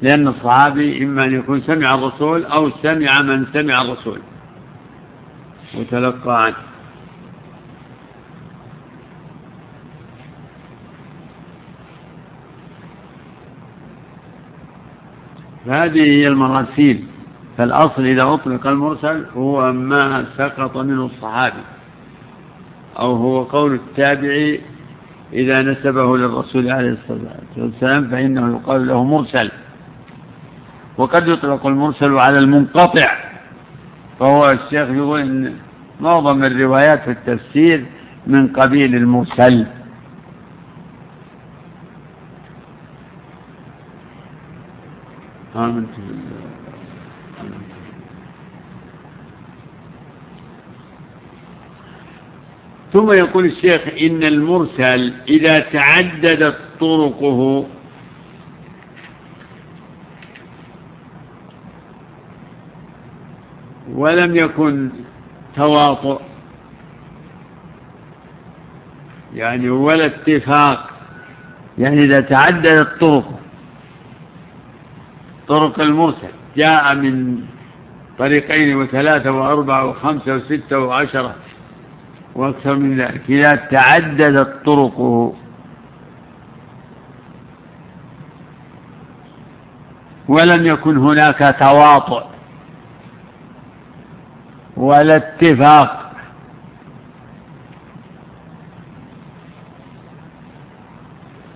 Speaker 1: لأن الصحابي إما أن يكون سمع الرسول أو سمع من سمع الرسول. وتلقى عنه فهذه هي المراسيل. فالأصل إذا أطلق المرسل هو ما سقط منه الصحابي أو هو قول التابعي إذا نسبه للرسول عليه الصلاة والسلام فإنه يقال له مرسل. وقد يطلق المرسل على المنقطع. فهو الشيخ يقول إن معظم الروايات في التفسير من قبيل المرسل. ثم يقول الشيخ إن المرسل إذا تعددت طرقه ولم يكن تواطؤ. يعني ولا اتفاق. يعني إذا تعددت طرقه طرق المرسل جاء من طريقين وثلاثة وأربعة وخمسة وستة وعشرة وأكثر من ذلك. إذا تعددت طرقه ولم يكن هناك تواطؤ. ولا اتفاق.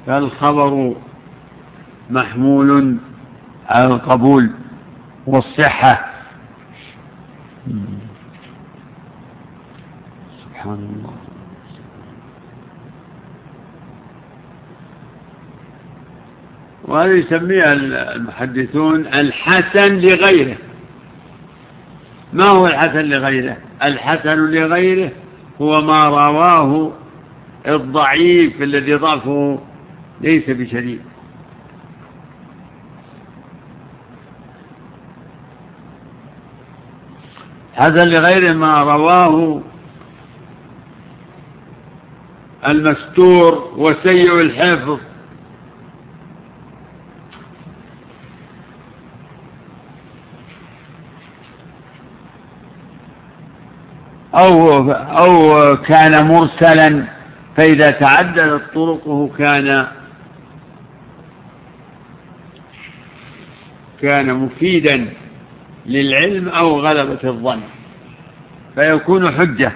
Speaker 1: فالخبر محمول على القبول والصحة. سبحان الله. وهذا يسميها المحدثون الحسن لغيره. ما هو الحسن لغيره؟ الحسن لغيره هو ما رواه الضعيف الذي ضعفه ليس بشديد. حسن لغيره ما رواه المستور وسيء الحفظ أو أو كان مرسلا فإذا تعددت طرقه كان كان مفيدا للعلم أو غلبة الظن. فيكون حجة.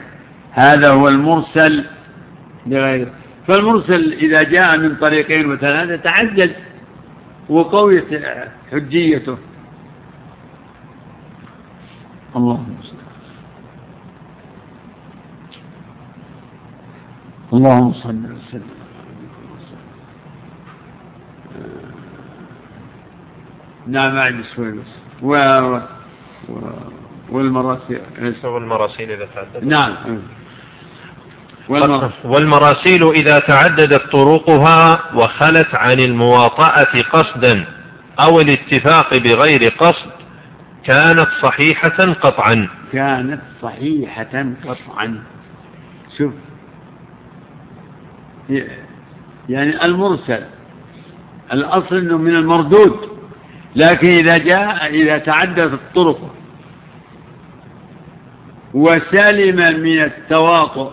Speaker 1: هذا هو المرسل لغيره. فالمرسل إذا جاء من طريقين وثلاثة تعجل وقويت حجيته. اللهم صل. اللهم صل وسلم. نعم عندي شوي بس. و... و... والمراسيل
Speaker 2: والمراسيل إذا تعددت.
Speaker 1: نعم.
Speaker 2: والمراسيل إذا تعددت طرقها وخلت عن المواطأة قصدا أو الاتفاق بغير قصد كانت صحيحة قطعا.
Speaker 1: كانت صحيحة قطعا. شوف يعني المرسل. الأصل أنه من المردود. لكن إذا جاء إذا تعددت الطرق وسلم من التواطؤ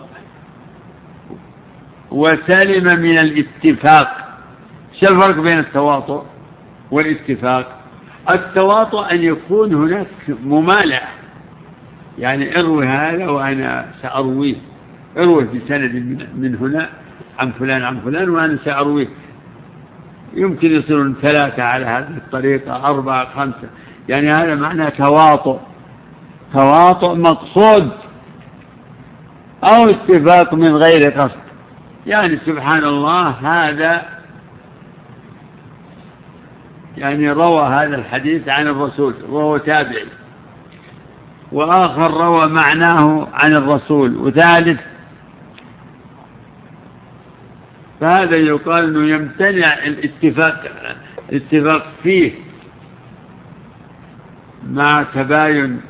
Speaker 1: وسلم من الاتفاق. شو الفرق بين التواطؤ والاتفاق؟ التواطؤ أن يكون هناك ممالعة يعني اروي هذا وأنا سأرويه. اروي بسند من هنا. عن فلان عن فلان وأنا سأرويه يمكن يصيرون ثلاثة على هذه الطريقة أربعة خمسة. يعني هذا معنى تواطؤ. تواطؤ مقصود أو اتفاق من غير قصد. يعني سبحان الله هذا يعني روى هذا الحديث عن الرسول وهو تابعي. وآخر روى معناه عن الرسول وثالث فهذا يقال أنه يمتنع الاتفاق الاتفاق فيه مع تباين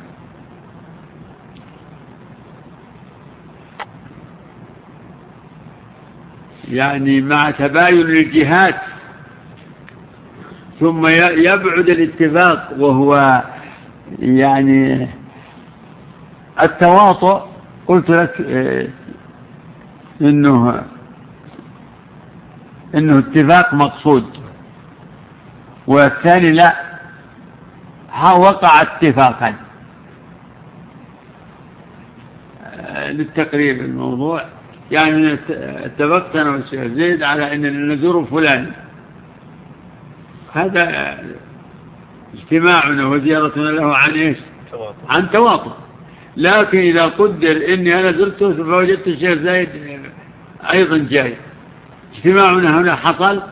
Speaker 1: يعني مع تباين الجهات. ثم يبعد الاتفاق وهو يعني التواطؤ. قلت لك آه، إنه إنه اتفاق مقصود. والثاني لا وقع اتفاقا. آه، للتقريب الموضوع. يعني اتفقت أنا والشيخ زيد على اننا نزور فلان. هذا اجتماعنا وزيارتنا له عن إيش؟ عن تواطؤ. لكن إذا قدر إني أنا زرته فوجدت الشيخ زايد أيضا جاي. اجتماعنا هنا حصل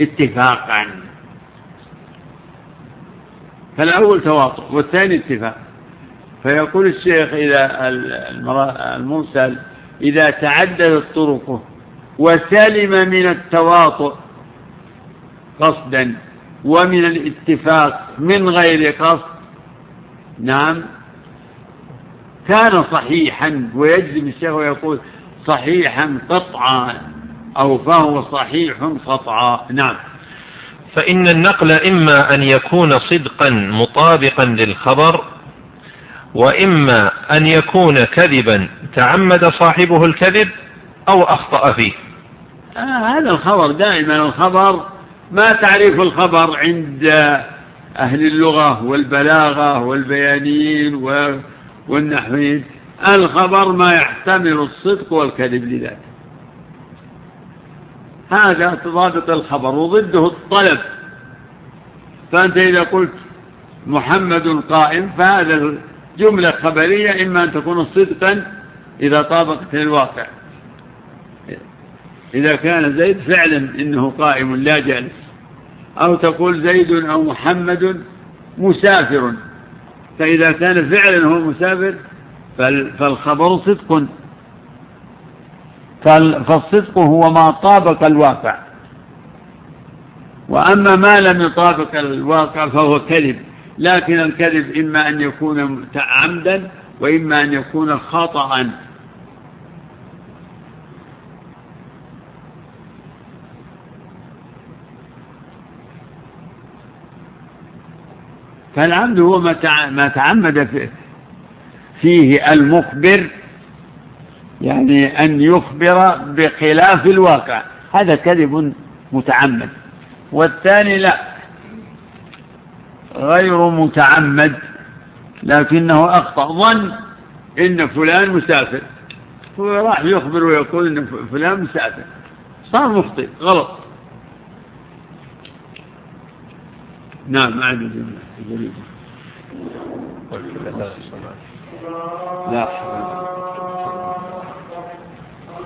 Speaker 1: اتفاقا. فالأول تواطؤ والثاني اتفاق. فيقول الشيخ إذا المرسل إذا تعددت طرقه وسلم من التواطؤ قصدا ومن الاتفاق من غير قصد نعم كان صحيحا ويجزم الشيخ ويقول صحيحا قطعا. أو فهو صحيح قطعا نعم.
Speaker 2: فإن النقل إما أن يكون صدقا مطابقا للخبر وإما أن يكون كذبا تعمد صاحبه الكذب أو أخطأ فيه.
Speaker 1: آه هذا الخبر دائما الخبر. ما تعريف الخبر عند أهل اللغة والبلاغة والبيانيين والنحويين. الخبر ما يحتمل الصدق والكذب لذاته. هذا تضابط الخبر وضده الطلب. فأنت إذا قلت محمد قائم فهذا جملة خبرية إما أن تكون صدقا إذا طابقت الواقع. إذا كان زيد فعلا إنه قائم لا جالس أو تقول زيد أو محمد مسافر. فإذا كان فعلا هو مسافر فالخبر صدق. فالصدق هو ما طابق الواقع. وأما ما لم يطابق الواقع فهو كذب. لكن الكذب إما أن يكون عمدا وإما أن يكون خطأ. فالعمد هو ما تعمد فيه المخبر يعني أن يخبر بخلاف الواقع هذا كذب متعمد والثاني لا غير متعمد لكنه أخطأ ظن إن فلان مسافر راح يخبر ويقول إن فلان مسافر صار مخطئ غلط نعم عاد جميل لا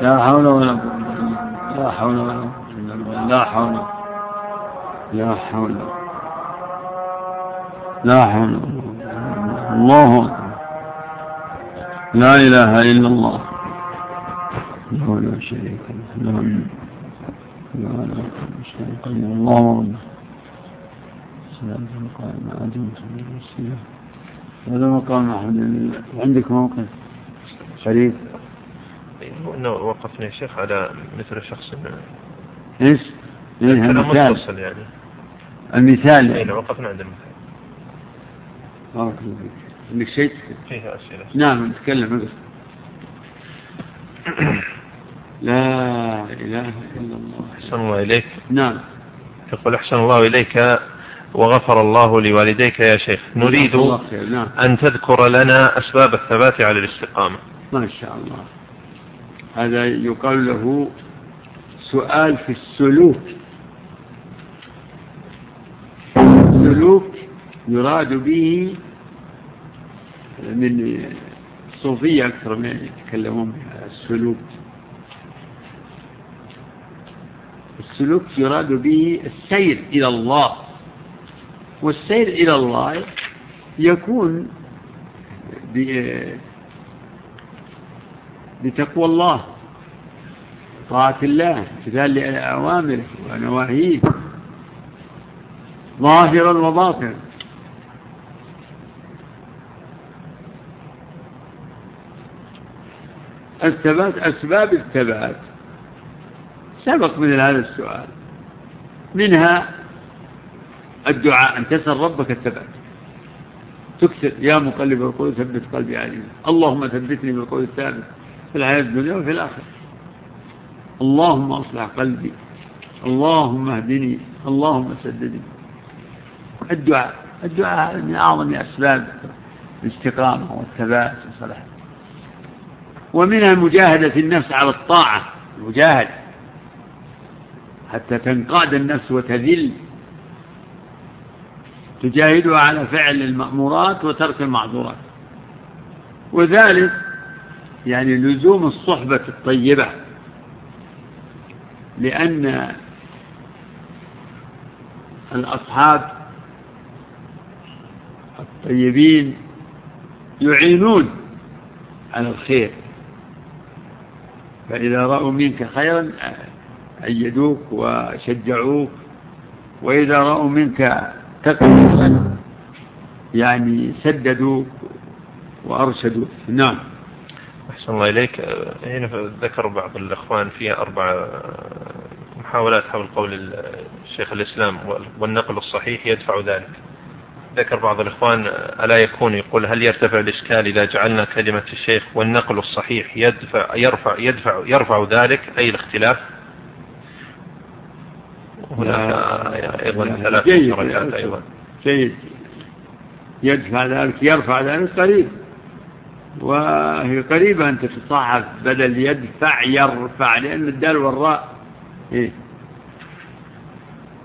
Speaker 1: لا حول ولا قوة لا حول ولا قوة إلا بالله. لا حول. لا حول. لا حول الله لا إله إلا الله. له لا شريك له. لا لا شريك له. الله رب السلام القائمة آدم السلام هذا مقام محمد عندك موقف شريف؟
Speaker 2: إنه وقفنا يا شيخ على مثل شخص
Speaker 1: إيش؟
Speaker 2: إيه
Speaker 1: المثال.
Speaker 2: متصل يعني.
Speaker 1: المثال.
Speaker 2: اي
Speaker 1: يعني.
Speaker 2: وقفنا عند المثال.
Speaker 1: بارك الله فيك. عندك شيء؟
Speaker 2: فيها أسئلة.
Speaker 1: نعم نتكلم. اقصد لا إله إلا الله.
Speaker 2: أحسن الله إليك.
Speaker 1: نعم.
Speaker 2: يقول أحسن الله إليك وغفر الله لوالديك يا شيخ. نريد
Speaker 1: نعم.
Speaker 2: أن تذكر لنا أسباب الثبات على الاستقامة.
Speaker 1: ما شاء الله. هذا يقال له سؤال في السلوك. السلوك يراد به من الصوفية أكثر من يتكلمون بها السلوك. السلوك يراد به السير إلى الله. والسير إلى الله يكون بتقوى الله طاعة الله امتثال لأوامره ونواهيه ظاهرا وباطنا. الثبات أسباب الثبات. سبق مثل هذا السؤال. منها الدعاء أن تسأل ربك الثبات. تكثر يا مقلب القلوب ثبت قلبي على دينك اللهم ثبتني بالقول الثابت. في الحياة الدنيا وفي الآخرة. اللهم أصلح قلبي. اللهم اهدني. اللهم سددني. الدعاء. الدعاء من أعظم أسباب الاستقامة والثبات والصلاح. ومنها مجاهدة النفس على الطاعة. المجاهدة حتى تنقاد النفس وتذل. تجاهدها على فعل المأمورات وترك المعذورات. وذلك يعني لزوم الصحبة الطيبة. لأن الأصحاب الطيبين يعينون على الخير. فإذا رأوا منك خيرا أيدوك وشجعوك. وإذا رأوا منك تقوى يعني سددوك وأرشدوك. نعم.
Speaker 2: أحسن الله إليك. هنا ذكر بعض الإخوان فيها أربع محاولات حول قول الشيخ الإسلام والنقل الصحيح يدفع ذلك. ذكر بعض الإخوان ألا يكون يقول هل يرتفع الإشكال إذا جعلنا كلمة الشيخ والنقل الصحيح يدفع يرفع يدفع يرفع ذلك أي الاختلاف؟ هناك أيضا
Speaker 1: لا،
Speaker 2: ثلاث
Speaker 1: جيد.
Speaker 2: درجات أيضا.
Speaker 1: جيد. يدفع ذلك يرفع ذلك قريب. وهي قريبة أن تتصاحب بدل يدفع يرفع لأن الدال والراء إيه.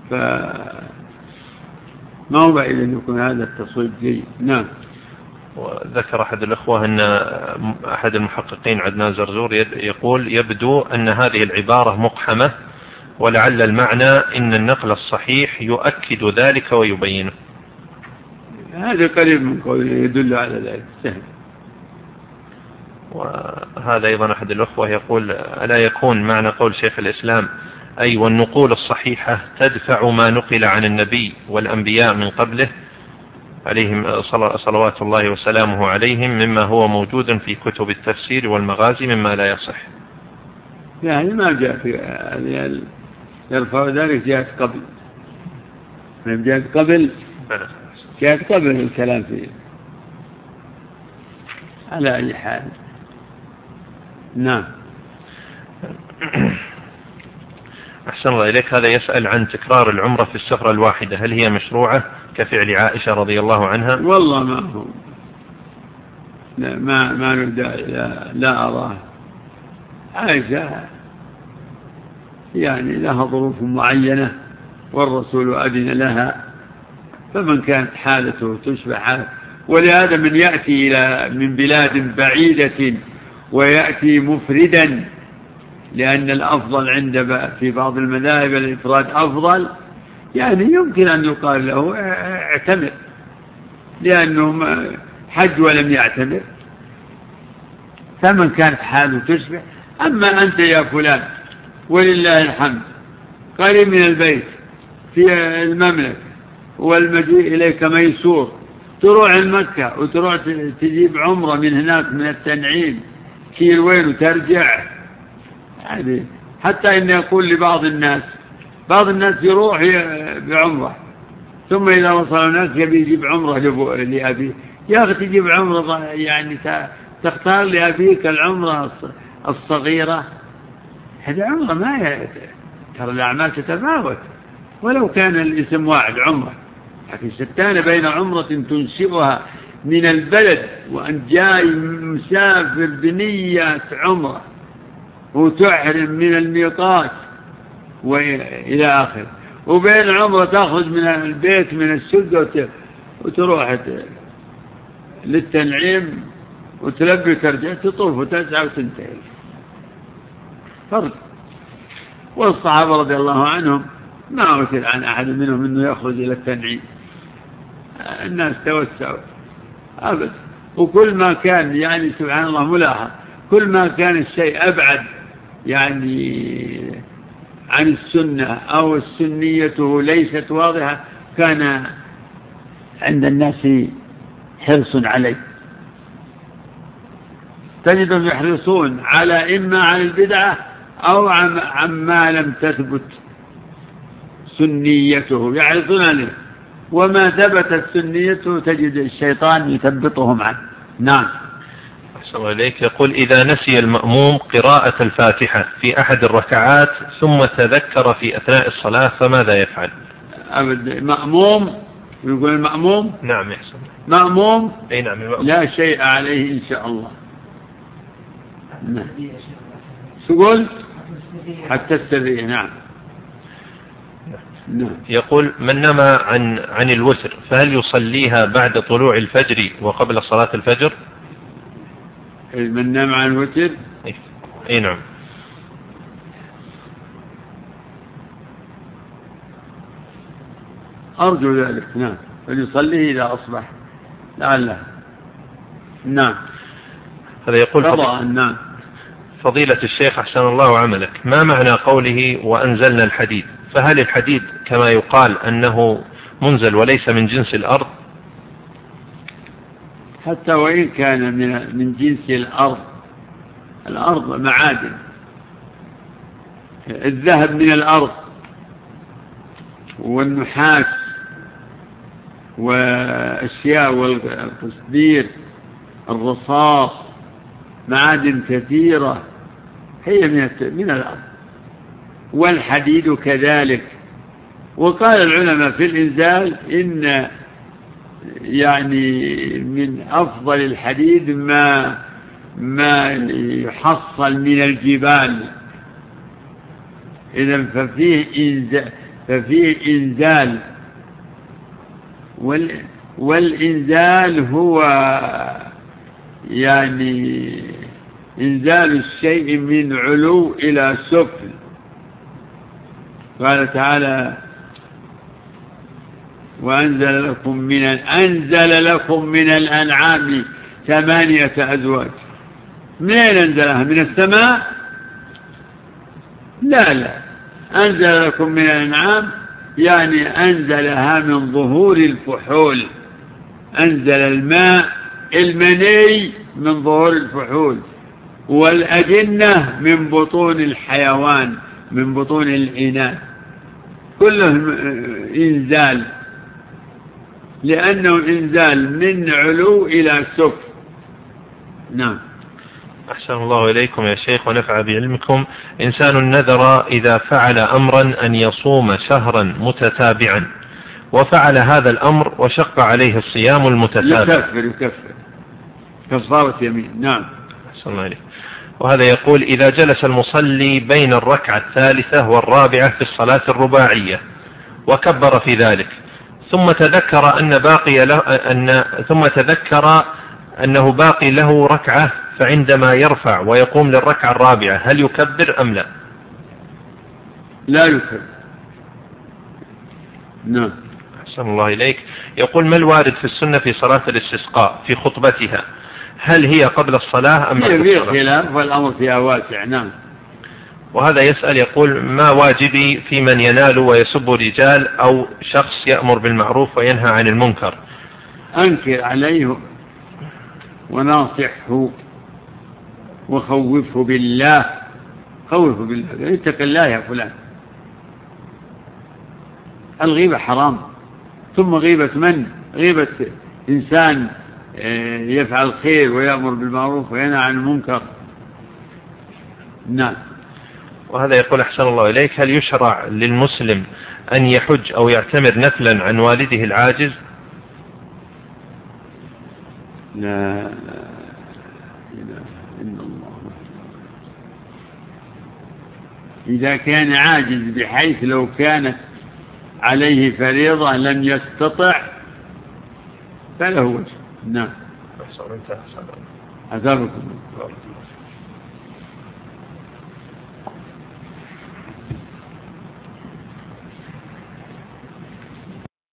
Speaker 1: ف ما هو بعيد أن يكون هذا التصويب جيد؟ نعم.
Speaker 2: وذكر أحد الأخوة أن أحد المحققين عدنان زرزور يقول يبدو أن هذه العبارة مقحمة ولعل المعنى أن النقل الصحيح يؤكد ذلك ويبينه.
Speaker 1: هذا قريب من قوله يدل على ذلك سهل.
Speaker 2: وهذا أيضا أحد الأخوة يقول ألا يكون معنى قول شيخ الإسلام أي والنقول الصحيحة تدفع ما نقل عن النبي والأنبياء من قبله عليهم صل- صلوات الله وسلامه عليهم مما هو موجود في كتب التفسير والمغازي مما لا يصح.
Speaker 1: يعني ما جاء في يعني يرفع ذلك جاءت قبل. من جاءت قبل
Speaker 2: بلى.
Speaker 1: جاءت قبل الكلام فيه. على أي حال. نعم.
Speaker 2: أحسن الله إليك. هذا يسأل عن تكرار العمرة في السفرة الواحدة. هل هي مشروعة كفعل عائشة رضي الله عنها؟
Speaker 1: والله ما هو. لا ما ما لا, لا أراه. عائشة يعني لها ظروف معينة والرسول أذن لها فمن كانت حالته تشبه حالة ولهذا من يأتي إلى من بلاد بعيدة ويأتي مفردا لأن الأفضل عند في بعض المذاهب الإفراد أفضل. يعني يمكن أن يقال له اعتمر لأنه حج ولم يعتمر. فمن كانت حاله تشبه أما أنت يا فلان ولله الحمد قريب من البيت في المملكة والمجيء إليك ميسور تروح المكة وتروح تجيب عمرة من هناك من التنعيم. كيلوين وترجع؟ يعني حتى إن يقول لبعض الناس بعض الناس يروح بعمرة ثم إذا وصل هناك يبي يجيب عمرة لأبيه يا أخي تجيب عمرة يعني تختار لأبيك العمرة الصغيرة. هذه عمرة ما ترى الأعمال تتفاوت. ولو كان الاسم واحد عمرة لكن شتان بين عمرة تنشئها. من البلد وأن جاي مسافر بنية عمرة وتحرم من الميقات وإلى آخره وبين عمرة تأخذ من البيت من الشقة وتروح للتنعيم وتلبي وترجع تطوف وتسعى وتنتهي. فرق. والصحابة رضي الله عنهم ما أثر عن أحد منهم أنه يخرج إلى التنعيم. الناس توسعوا. أبدا وكل ما كان يعني سبحان الله ملاحظ كل ما كان الشيء أبعد يعني عن السنة أو السنيته ليست واضحة كان عند الناس حرص عليه. تجدهم يحرصون على إما على البدعة أو عما لم تثبت سنيته يحرصون عليه. وما ثبتت سنيته تجد الشيطان يثبطهم عنه نعم.
Speaker 2: أحسن إليك. يقول إذا نسي المأموم قراءة الفاتحة في أحد الركعات ثم تذكر في أثناء الصلاة فماذا يفعل؟
Speaker 1: أبد مأموم؟ يقول المأموم؟
Speaker 2: نعم يحسن
Speaker 1: مأموم؟
Speaker 2: أي نعم المأموم.
Speaker 1: لا شيء عليه إن شاء الله. نعم. تقول حتى السرية نعم.
Speaker 2: نعم. يقول من نام عن عن الوتر فهل يصليها بعد طلوع الفجر وقبل صلاة الفجر؟
Speaker 1: من نام عن الوتر؟
Speaker 2: اي نعم.
Speaker 1: أرجو ذلك نعم فليصليه إذا أصبح لعله نعم
Speaker 2: هذا يقول
Speaker 1: قضاء نعم
Speaker 2: فضيلة الشيخ أحسن الله عملك ما معنى قوله وأنزلنا الحديد فهل الحديد كما يقال أنه منزل وليس من جنس الأرض؟
Speaker 1: حتى وإن كان من من جنس الأرض الأرض معادن. الذهب من الأرض والنحاس وأشياء والقصدير الرصاص معادن كثيرة هي من من الأرض. والحديد كذلك. وقال العلماء في الإنزال إن يعني من أفضل الحديد ما ما يحصل من الجبال. إذا ففيه إنزال ففيه إنزال. والإنزال هو يعني إنزال الشيء من علو إلى سفل قال تعالى وأنزل لكم من أنزل لكم من الأنعام ثمانية أزواج. من أين أنزلها؟ من السماء؟ لا لا. أنزل لكم من الأنعام يعني أنزلها من ظهور الفحول. أنزل الماء المني من ظهور الفحول والأجنة من بطون الحيوان. من بطون الإناث. كله إنزال. لأنه إنزال من علو إلى سفل نعم.
Speaker 2: أحسن الله إليكم يا شيخ ونفع بعلمكم. إنسان نذر إذا فعل أمرا أن يصوم شهرا متتابعا. وفعل هذا الأمر وشق عليه الصيام المتتابع.
Speaker 1: يكفر يكفر. كفارة يمين. نعم.
Speaker 2: أحسن الله إليك وهذا يقول إذا جلس المصلي بين الركعة الثالثة والرابعة في الصلاة الرباعية وكبر في ذلك ثم تذكر أن باقي له أن ثم تذكر أنه باقي له ركعة فعندما يرفع ويقوم للركعة الرابعة هل يكبر أم لا؟
Speaker 1: لا يكبر. نعم.
Speaker 2: أحسن الله إليك. يقول ما الوارد في السنة في صلاة الاستسقاء في خطبتها؟ هل هي قبل الصلاة أم بعد
Speaker 1: في
Speaker 2: الصلاة؟
Speaker 1: خلاف والأمر فيها واسع نعم.
Speaker 2: وهذا يسأل يقول ما واجبي في من ينال ويسب رجال أو شخص يأمر بالمعروف وينهى عن المنكر؟
Speaker 1: أنكر عليه وناصحه وخوفه بالله. خوفه بالله اتق الله يا فلان. الغيبة حرام ثم غيبة من؟ غيبة إنسان. يفعل الخير ويأمر بالمعروف وينهى عن المنكر. نعم.
Speaker 2: وهذا يقول أحسن الله إليك هل يشرع للمسلم أن يحج أو يعتمر نفلا عن والده العاجز؟
Speaker 1: لا إله إلا الله. إذا كان عاجز بحيث لو كانت عليه فريضة لم يستطع فله وجه. نعم. أثابكم الله